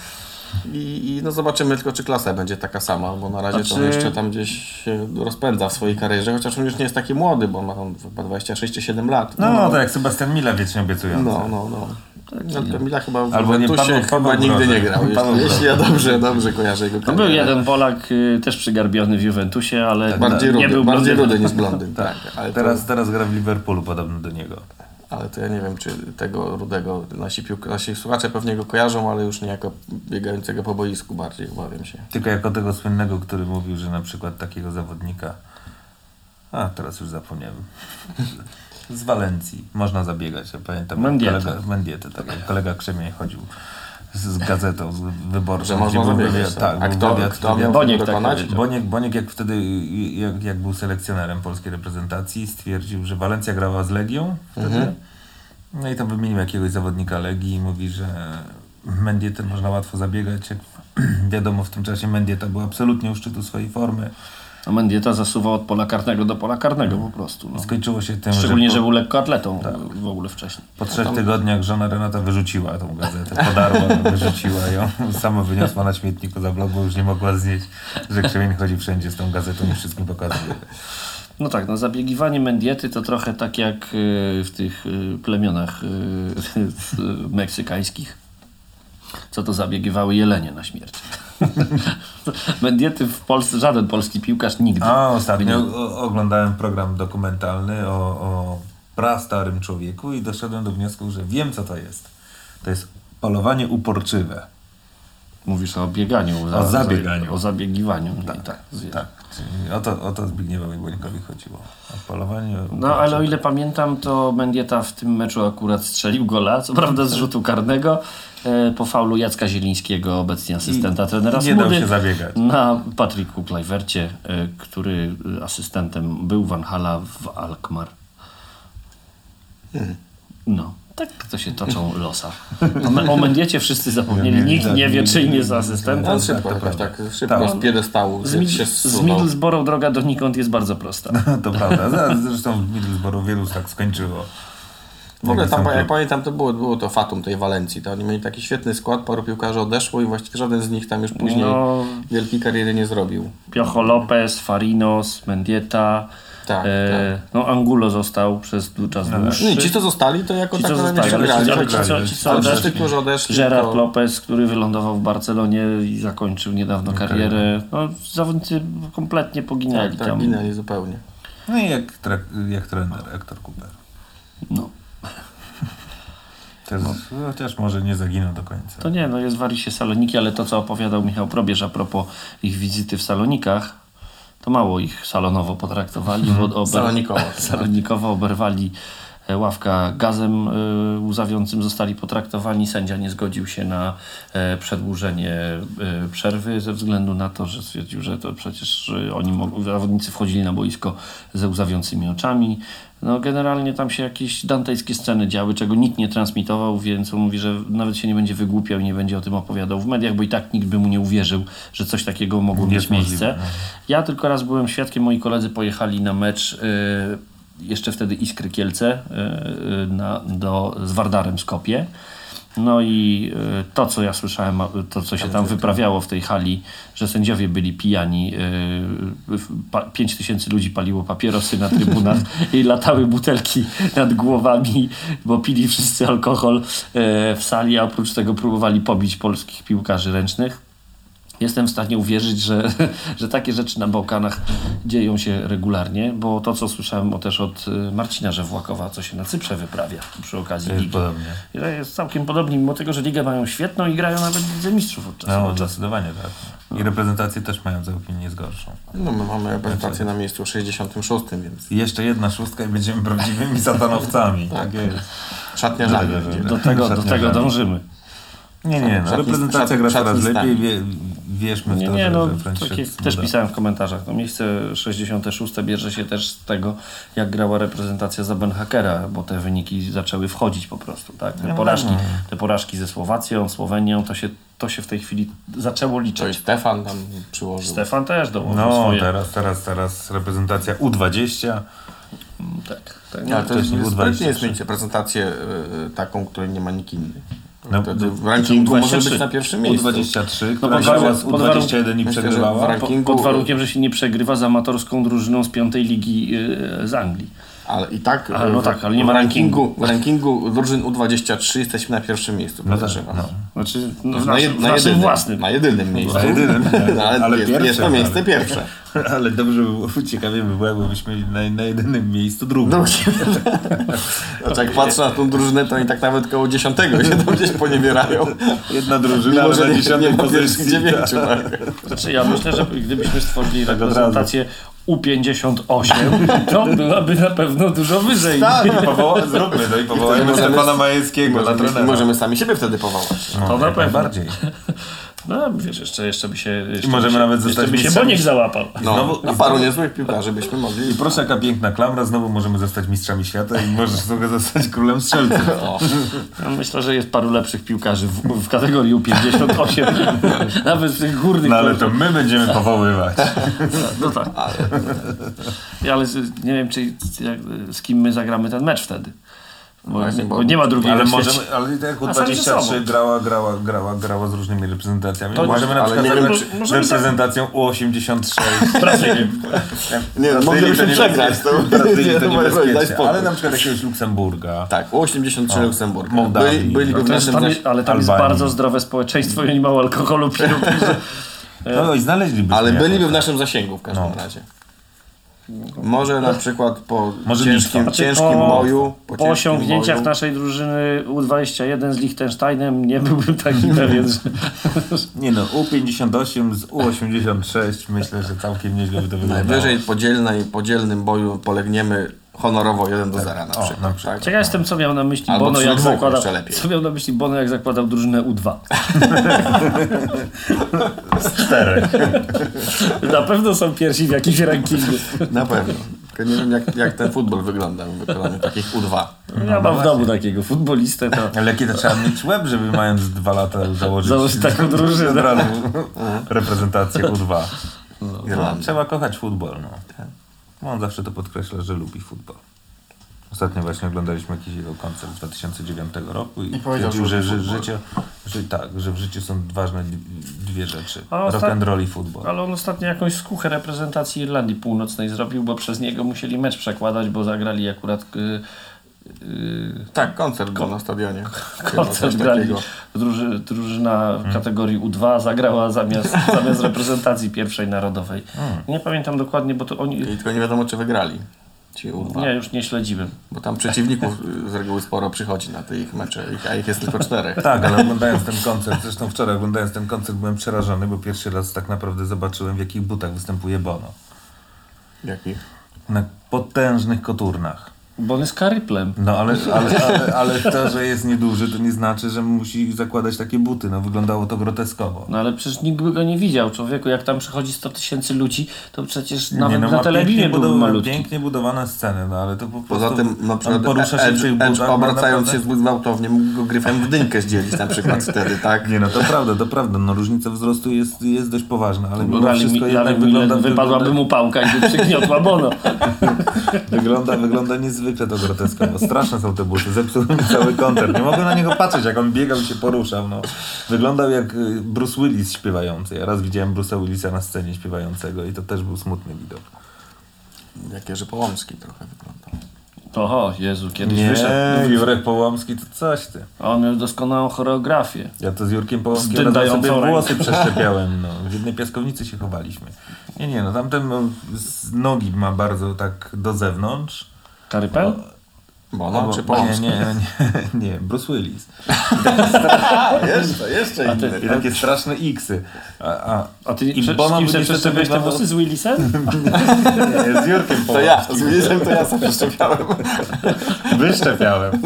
I, I no zobaczymy tylko, czy klasa będzie taka sama, bo na razie to Znaczy- on jeszcze tam gdzieś rozpędza w swojej karierze, chociaż on już nie jest taki młody, bo ma tam chyba 26 czy 7 lat. No, tak jak Sebastian Mila wiecznie obiecujący. No, no, no. No, Kamila chyba w Albo nie, Juventusie Paweł- chyba nigdy nie grał, jeśli, ja dobrze, dobrze kojarzę jego No karierę. był jeden Polak y, też przygarbiony w Juventusie, ale Bardziej nie rudy, był bardziej rudy niż blondyn, tak. Ale, Teraz, to, teraz gra w Liverpoolu podobno do niego. Ale to ja nie wiem, czy tego rudego nasi, piłk, nasi słuchacze pewnie go kojarzą, ale już nie jako biegającego po boisku bardziej, obawiam się. Tylko jako tego słynnego, który mówił, że na przykład takiego zawodnika. A, teraz już zapomniałem. Z Walencji. Można zabiegać. Ja pamiętam. Mendieta. Kolega, Mendietę, tak. Kolega Krzemień chodził z, gazetą z wyborczą. Że można był wywiad- tak. A kto, wywiad- kto wywiad- Boniek tak. Boniek, Boniek jak wtedy, jak, jak był selekcjonerem polskiej reprezentacji, stwierdził, że Walencja grała z Legią wtedy. Mhm. No i tam wymienił jakiegoś zawodnika Legii i mówi, że Mendietę można łatwo zabiegać. Jak wiadomo, w tym czasie Mendieta był absolutnie u szczytu swojej formy. A Mendieta zasuwał od pola karnego do pola karnego po prostu. No. Skończyło się tym, Szczególnie, że że był lekkoatletą Tak. w ogóle wcześniej. po, po trzech tygodniach żona Renata wyrzuciła tą gazetę, podarła, wyrzuciła ją, sama wyniosła na śmietniku za blok, bo już nie mogła znieść, że Krzemień chodzi wszędzie z tą gazetą i wszystkim pokazuje. No tak, no zabiegiwanie Mendiety to trochę tak jak y, w tych y, plemionach y, meksykańskich. Co to zabiegiwały jelenie na śmierć. Mendiety w Polsce żaden polski piłkarz nigdy. A ostatnio o- oglądałem program dokumentalny o, o prastarym człowieku i doszedłem do wniosku, że wiem co to jest. To jest polowanie uporczywe. Mówisz o bieganiu. O zabieganiu. O zabiegiwaniu. Tak, tak. Tak. Czyli o to, o to Zbigniewowi Bońkowi chodziło. O polowanie No ale o ile pamiętam, to Mendieta w tym meczu akurat strzelił gola, co prawda z rzutu karnego, po faulu Jacka Zielińskiego, obecnie asystenta trenera nie dał Smudy, się zabiegać. na Patryku Klajwercie, e, który e, asystentem był Van Hala w Alkmaar. No, tak to się toczą losa. O, Me- o Mendiecie wszyscy zapomnieli, Nie, nikt nie, wie, czy nie, nie jest asystentem. On tak, szybko, to jakoś prawda. tak szybko Tak. z piedestału Z, się z Middlesbrough droga donikąd jest bardzo prosta. To prawda. Zresztą w Middlesbrough wielu tak skończyło. W ogóle tam, jak pamiętam, to było, było to fatum tej Walencji. To oni mieli taki świetny skład, paru piłkarzy odeszło i właściwie żaden z nich tam już później No. wielkiej kariery nie zrobił. Piocho Lopez, Farinos, Mendieta. Tak, e, No Angulo został przez czas dłuższy. Nie, ci co zostali, to jako Ci, tak co na zostali, razie ale grali. ci, ale ci, tak. co, ci, co odeszli. którzy odeszli, Gerard to... Lopez, który wylądował w Barcelonie i zakończył niedawno karierę. No, zawodnicy kompletnie poginęli Tak, tak, tam. ginęli zupełnie. No i jak, jak trener Hector Cooper. No. Też, Chociaż może nie zaginął do końca. To nie, no jest w Warisie Saloniki, ale to co opowiadał Michał Probierz a propos ich wizyty w Salonikach, to mało ich salonowo potraktowali. bo ober- Salonikowo. Salonikowo oberwali ławka gazem e, łzawiącym, zostali potraktowani. Sędzia nie zgodził się na e, przedłużenie e, przerwy ze względu na to, że stwierdził, że to przecież e, oni zawodnicy wchodzili na boisko ze łzawiącymi oczami. No generalnie tam się jakieś dantejskie sceny działy, czego nikt nie transmitował, więc on mówi, że nawet się nie będzie wygłupiał i nie będzie o tym opowiadał w mediach, bo i tak nikt by mu nie uwierzył, że coś takiego mogło mieć miejsce. możliwe, no. Ja tylko raz byłem świadkiem, moi koledzy pojechali na mecz, y, jeszcze wtedy Iskry Kielce, y, y, na, do, z Wardarem Skopie. No i y, to, co ja słyszałem, to, co się tam wyprawiało w tej hali, że sędziowie byli pijani, 5 tysięcy ludzi paliło papierosy na trybunach i latały butelki nad głowami, bo pili wszyscy alkohol w sali, a oprócz tego próbowali pobić polskich piłkarzy ręcznych. Jestem w stanie uwierzyć, że, że takie rzeczy na Bałkanach dzieją się regularnie, bo to, co słyszałem o, też od y, Marcina Żewłakowa, co się na Cyprze wyprawia przy okazji Jest ligi. podobnie. Jest całkiem podobnie, mimo tego, że ligę mają świetną i grają nawet Lidze Mistrzów od czasu No, do czasu. zdecydowanie tak. I reprezentacje też mają całkiem nie zgorszą. No my mamy reprezentację na miejscu 66, więc I jeszcze jedna szóstka i będziemy prawdziwymi satanowcami. Tak jest. szatnia żali. Dobrze, będzie. dobrze. Do tego, do tego dążymy. Nie, nie, no, Szatni- reprezentacja gra coraz lepiej, wie, wierzmy w Nie, to, nie, że, no, też pisałem w komentarzach. No, miejsce 66 bierze się też z tego, jak grała reprezentacja za Benhakera, bo te wyniki zaczęły wchodzić po prostu. Tak? Te, No, porażki, no. te porażki ze Słowacją, Słowenią, to się, to się w tej chwili zaczęło To i liczyć. Stefan tam przyłożył. Stefan też dołożył No, swoje. teraz, teraz, teraz reprezentacja U20. Tak, tak. Ale to jest wcześniej U23. sprytnie jest mieć reprezentację y, taką, której nie ma nikt inny. No, w rankingu może U23. być na pierwszym miejscu. U23, która pod warunkiem- pod warunkiem- U21 i Myślę, że przegrywała. w rankingu- Pod warunkiem, że się nie przegrywa z amatorską drużyną z piątej ligi y, z Anglii. Ale i tak, Ale no w- tak, ale nie w ma rankingu. W rankingu drużyn U23 jesteśmy na pierwszym miejscu. No tak, no. Znaczy, no, w Na, naszym, na, naszym jedynym, własnym. na jedynym miejscu. Na jedynym, No, ale, ale jest, pierwsze, jest to miejsce ale- pierwsze. Ale dobrze by było, ciekawie by było, jakbyśmy mieli na, na jedynym miejscu drugim. Znaczy, jak patrzę na tą drużynę, to oni tak nawet koło dziesiątego się tam gdzieś poniewierają. Jedna drużyna, Mimo, ale na dziesiątej pozycji. dziewięciu. tak. Tak. Znaczy ja myślę, że gdybyśmy stworzyli Tak reprezentację U58, to byłaby na pewno dużo wyżej. Tak. Powoła, zróbmy to i powołajmy Stefana Majewskiego na Możemy, trenera. możemy sami siebie wtedy powołać. No, To na jak pewno. najbardziej. No wiesz, jeszcze, jeszcze by się... Jeszcze możemy by się, nawet zostać by się. Boniek załapał. No, Znowu- a paru niezłych piłkarzy byśmy mogli. I proszę, jaka piękna klamra, znowu możemy zostać mistrzami świata i możesz sobie zostać królem strzelców. O, Ja myślę, że jest paru lepszych piłkarzy w, w kategorii U58. Nawet w tych górnych... No ale to my będziemy powoływać. No tak. Ale z- nie wiem, czy jak, z kim my zagramy ten mecz wtedy. Bo, Właśnie, bo- bo nie ma drugiej Ale możemy, ale tak sobą. U23 grała, grała, grała, grała z różnymi reprezentacjami. To- możemy na przykład zagrać reprezentacją U86. Brazylię. Nie, Brazylii moglibyśmy przegrać. Brazylii to nie, daj niebezpieczne. spokój. Ale na przykład jakiegoś Luksemburga. Tak, U83 Luksemburg. Mołdawii. Byli, byliby w To jest, naszym tam, ale tam jest bardzo zdrowe społeczeństwo i oni mało alkoholu piją. No i znaleźlibyśmy. Ale byliby w naszym zasięgu w każdym No. razie. Może na przykład po Może ciężkim, ciężkim po, boju. Po, ciężkim osiągnięciach boju, naszej drużyny U21 z Liechtensteinem nie byłbym taki pewien, że... Nie no, U58 z U86 myślę, że całkiem nieźle by to wyglądało. Najwyżej po dzielnej, po dzielnym boju polegniemy honorowo 1 do 0 na O, przykład. na przykład. Tak? Ciekaw jestem, co miał na myśli Albo Bono, jak zakładał, co miał na myśli Bono, jak zakładał drużynę U2. Czterech. Na pewno są pierwsi w jakimś rankingu. Na pewno. Tylko nie wiem jak, jak ten futbol wygląda w wykonaniu takich U2. Ja mam w domu takiego futbolistę, to... Ale jakie to trzeba mieć łeb, żeby mając dwa lata założyć, Założyć taką drużynę. Od razu reprezentację U2. No, trzeba kochać futbol. No. No, on zawsze to podkreśla, że lubi futbol. Ostatnio właśnie oglądaliśmy jakiś jego koncert z 2009 roku i, I twierdził, że że, życie, że tak, że w życiu są ważne dwie rzeczy. Rock and roll i futbol. Ale on ostatnio jakąś skuchę reprezentacji Irlandii Północnej zrobił, bo przez niego musieli mecz przekładać, bo zagrali akurat y, y, Tak, koncert był na stadionie. Koncert grali. Druży, drużyna w kategorii U2 zagrała zamiast, zamiast reprezentacji pierwszej narodowej. Nie pamiętam dokładnie, bo to oni... I tylko nie wiadomo czy wygrali. Ci U2. Nie, już nie śledziłem. Bo tam przeciwników y, z reguły sporo przychodzi na te ich mecze, a ich jest tylko czterech. Tak, ale oglądając ten koncert, zresztą wczoraj oglądając ten koncert byłem przerażony, bo pierwszy raz tak naprawdę zobaczyłem w jakich butach występuje Bono. Jakich? Na potężnych koturnach. Bo on jest karyplem. No ale, ale, ale, ale to, że jest nieduży, to nie znaczy, że musi zakładać takie buty. No wyglądało to groteskowo. No ale przecież nikt by go nie widział. Człowieku, jak tam przychodzi 100 tysięcy ludzi, to przecież Nie, nawet no, na pięknie byłby malutki. Pięknie budowane sceny, no ale to po Poza prostu... tym na przykład porusza się Edge butach, obracając no, się zbyt gwałtownie mógł go gryfem w dynkę zdzielić na przykład wtedy, tak? Nie no, to prawda, to prawda. No różnica wzrostu jest, jest dość poważna, ale mimo Rally, wszystko mi, jednak wygląda, wypadłaby wygląda, mu pałka i by przygniotła Bono. wygląda, wygląda niezwykle to groteskowo. Straszne są te buty, zepsuły mi cały koncert. Nie mogę na niego patrzeć, jak on biegał i się poruszał. No. Wyglądał jak y, Bruce Willis śpiewający. Ja raz widziałem Bruce'a Willisa na scenie śpiewającego i to też był smutny widok. Jak Jerzy Połomski trochę wyglądał. Oho, Jezu, kiedyś Nie, wyszedł. Jurek Połomski to coś ty. A On miał doskonałą choreografię. Ja to z Jurkiem Połomskim Z razem sobie ręką. włosy przeszczepiałem. No. W jednej piaskownicy się chowaliśmy. Nie, nie, no tamten no, z nogi ma bardzo tak do zewnątrz. Karypel? Bono czy nie, Polski? nie, nie, nie, Bruce Willis. jeszcze, jeszcze A ty- takie straszne X-y. A, a, A ty I Bono kim sobie niestety przeszczepiłeś te włosy z Willisem? nie, z Jurkiem To ja, z Willisem to ja sobie przeszczepiałem. Wyszczepiałem.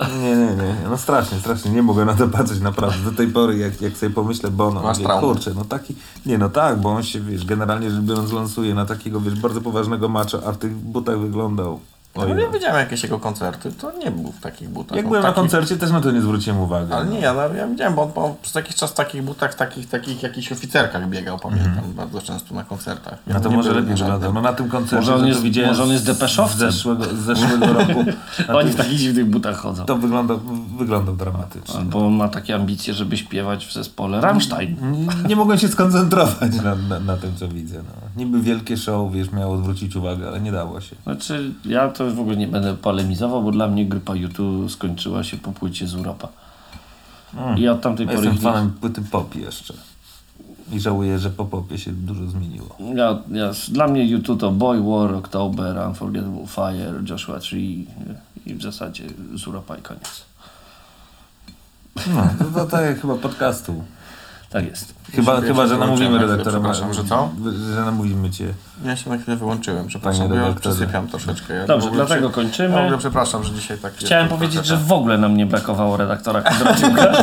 Nie, nie, nie. No strasznie, strasznie. Nie mogę na to patrzeć naprawdę. Do tej pory, jak, jak sobie pomyślę, Bono, Masz mówię, traumę. kurczę, no taki... Nie, no tak, bo on się, wiesz, generalnie rzecz biorąc lansuje na takiego, wiesz, bardzo poważnego macza, a w tych butach wyglądał... No, ja widziałem jakieś jego koncerty, to nie był w takich butach. jak byłem na taki- koncercie, też na to nie zwróciłem uwagi. Ale no. nie, ja, no, ja widziałem, bo on, bo on przez jakiś czas w takich butach, takich, takich jakichś oficerkach biegał, pamiętam, bardzo często na koncertach. No to może lepiej wyglądał. No na tym koncercie Może on jest- widziałem może on jest depeszowcem. Z zeszłego, z zeszłego roku. Oni w takich dziwnych butach chodzą. To wyglądał, wyglądał dramatycznie. Albo on ma takie ambicje, żeby śpiewać w zespole Rammstein. Nie, nie mogłem się skoncentrować na, na, na tym, co widzę. No. Niby wielkie show, wiesz, miało odwrócić uwagę, ale nie dało się. Znaczy, ja to już w ogóle nie będę polemizował, bo dla mnie grupa YouTube skończyła się po płycie z Europa. I od tamtej Ja pory... jestem ich nie- fanem płyty pop jeszcze. I żałuję, że po popie się dużo zmieniło. Ja, ja, dla mnie YouTube to Boy War, October, Unforgettable Fire, Joshua Tree i w zasadzie z Europa i koniec. No, to, to tak jak chyba podcastu. Tak jest. Chyba, Ja chyba że namówimy redaktora. przepraszam, że co? Że namówimy cię. Ja się na chwilę wyłączyłem, przepraszam, Panie bo ja przysypiam troszeczkę. Ja Dobrze, dlatego przy- kończymy. Ja w ogóle przepraszam, że dzisiaj tak... Chciałem jest powiedzieć, że w ogóle nam nie brakowało redaktora Kondraciuka.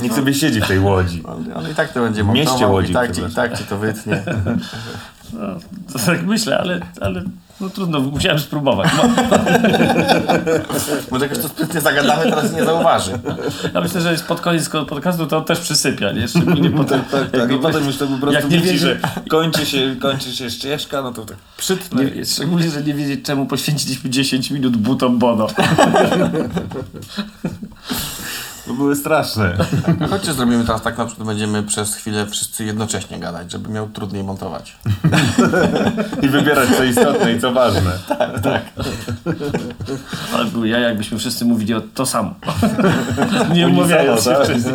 Niech sobie siedzi w tej łodzi. Ale, ale i tak to będzie W mieście montował, Łodzi, i tak, ci, i tak ci to wytnie. No, to tak myślę, ale, ale no trudno, musiałem spróbować. Może jakoś to sprytnie zagadamy, teraz nie zauważy. ja myślę, że jest pod koniec podcastu to on też przysypia, nie? Szczególnie potem, Tak, tak. jak, I potem już to po prostu jak nie widzi, że kończy się, kończy się ścieżka, no to tak przytnę. nie, szczególnie, że nie wiedzieć czemu poświęciliśmy 10 minut butom Bono. To były straszne. Chodźcie, zrobimy teraz tak, na przykład będziemy przez chwilę wszyscy jednocześnie gadać, żeby miał trudniej montować. I wybierać co istotne i co ważne. Ale był ja, jakbyśmy wszyscy mówili o to samo. nie umawiając się tak? wcześniej.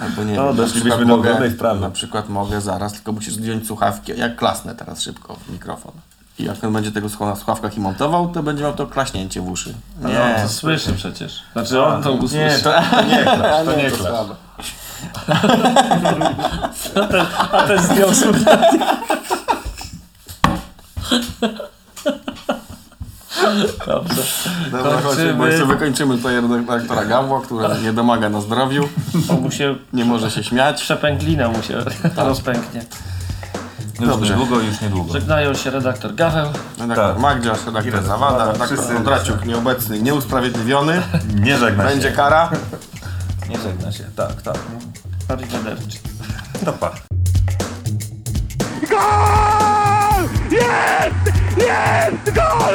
Albo nie No, doszlibyśmy przykład do mogę, ogromnej sprawy. na przykład mogę zaraz, tylko musisz zdjąć słuchawki, jak klasnę teraz szybko w mikrofon. I jak on będzie tego słuchał na słuchawkach i montował, to będzie miał to klaśnięcie w uszy. Nie, on No, to słyszy przecież. Znaczy on to usłyszy. Nie, to, to nie klasz, to nie klasz. A ten, a ten zdjął słuchawki. Dobrze. Dobra, chodźmy, Kończymy. bo jeszcze wykończymy tutaj redaktora Gawła, który nie domaga na zdrowiu, On mu się nie może się śmiać. przepęklina mu się rozpęknie. Już Dobrze. niedługo, już niedługo. Żegnają się redaktor Gaweł. Redaktor Tak. Magdziarz, redaktor Zawada, redaktor Kondraciuk nieobecny, nieusprawiedliwiony. Nie żegna Będzie się. kara. Nie żegna się, tak, tak. Arrivederci. To pa. Gol! Jest! Jest! Gol!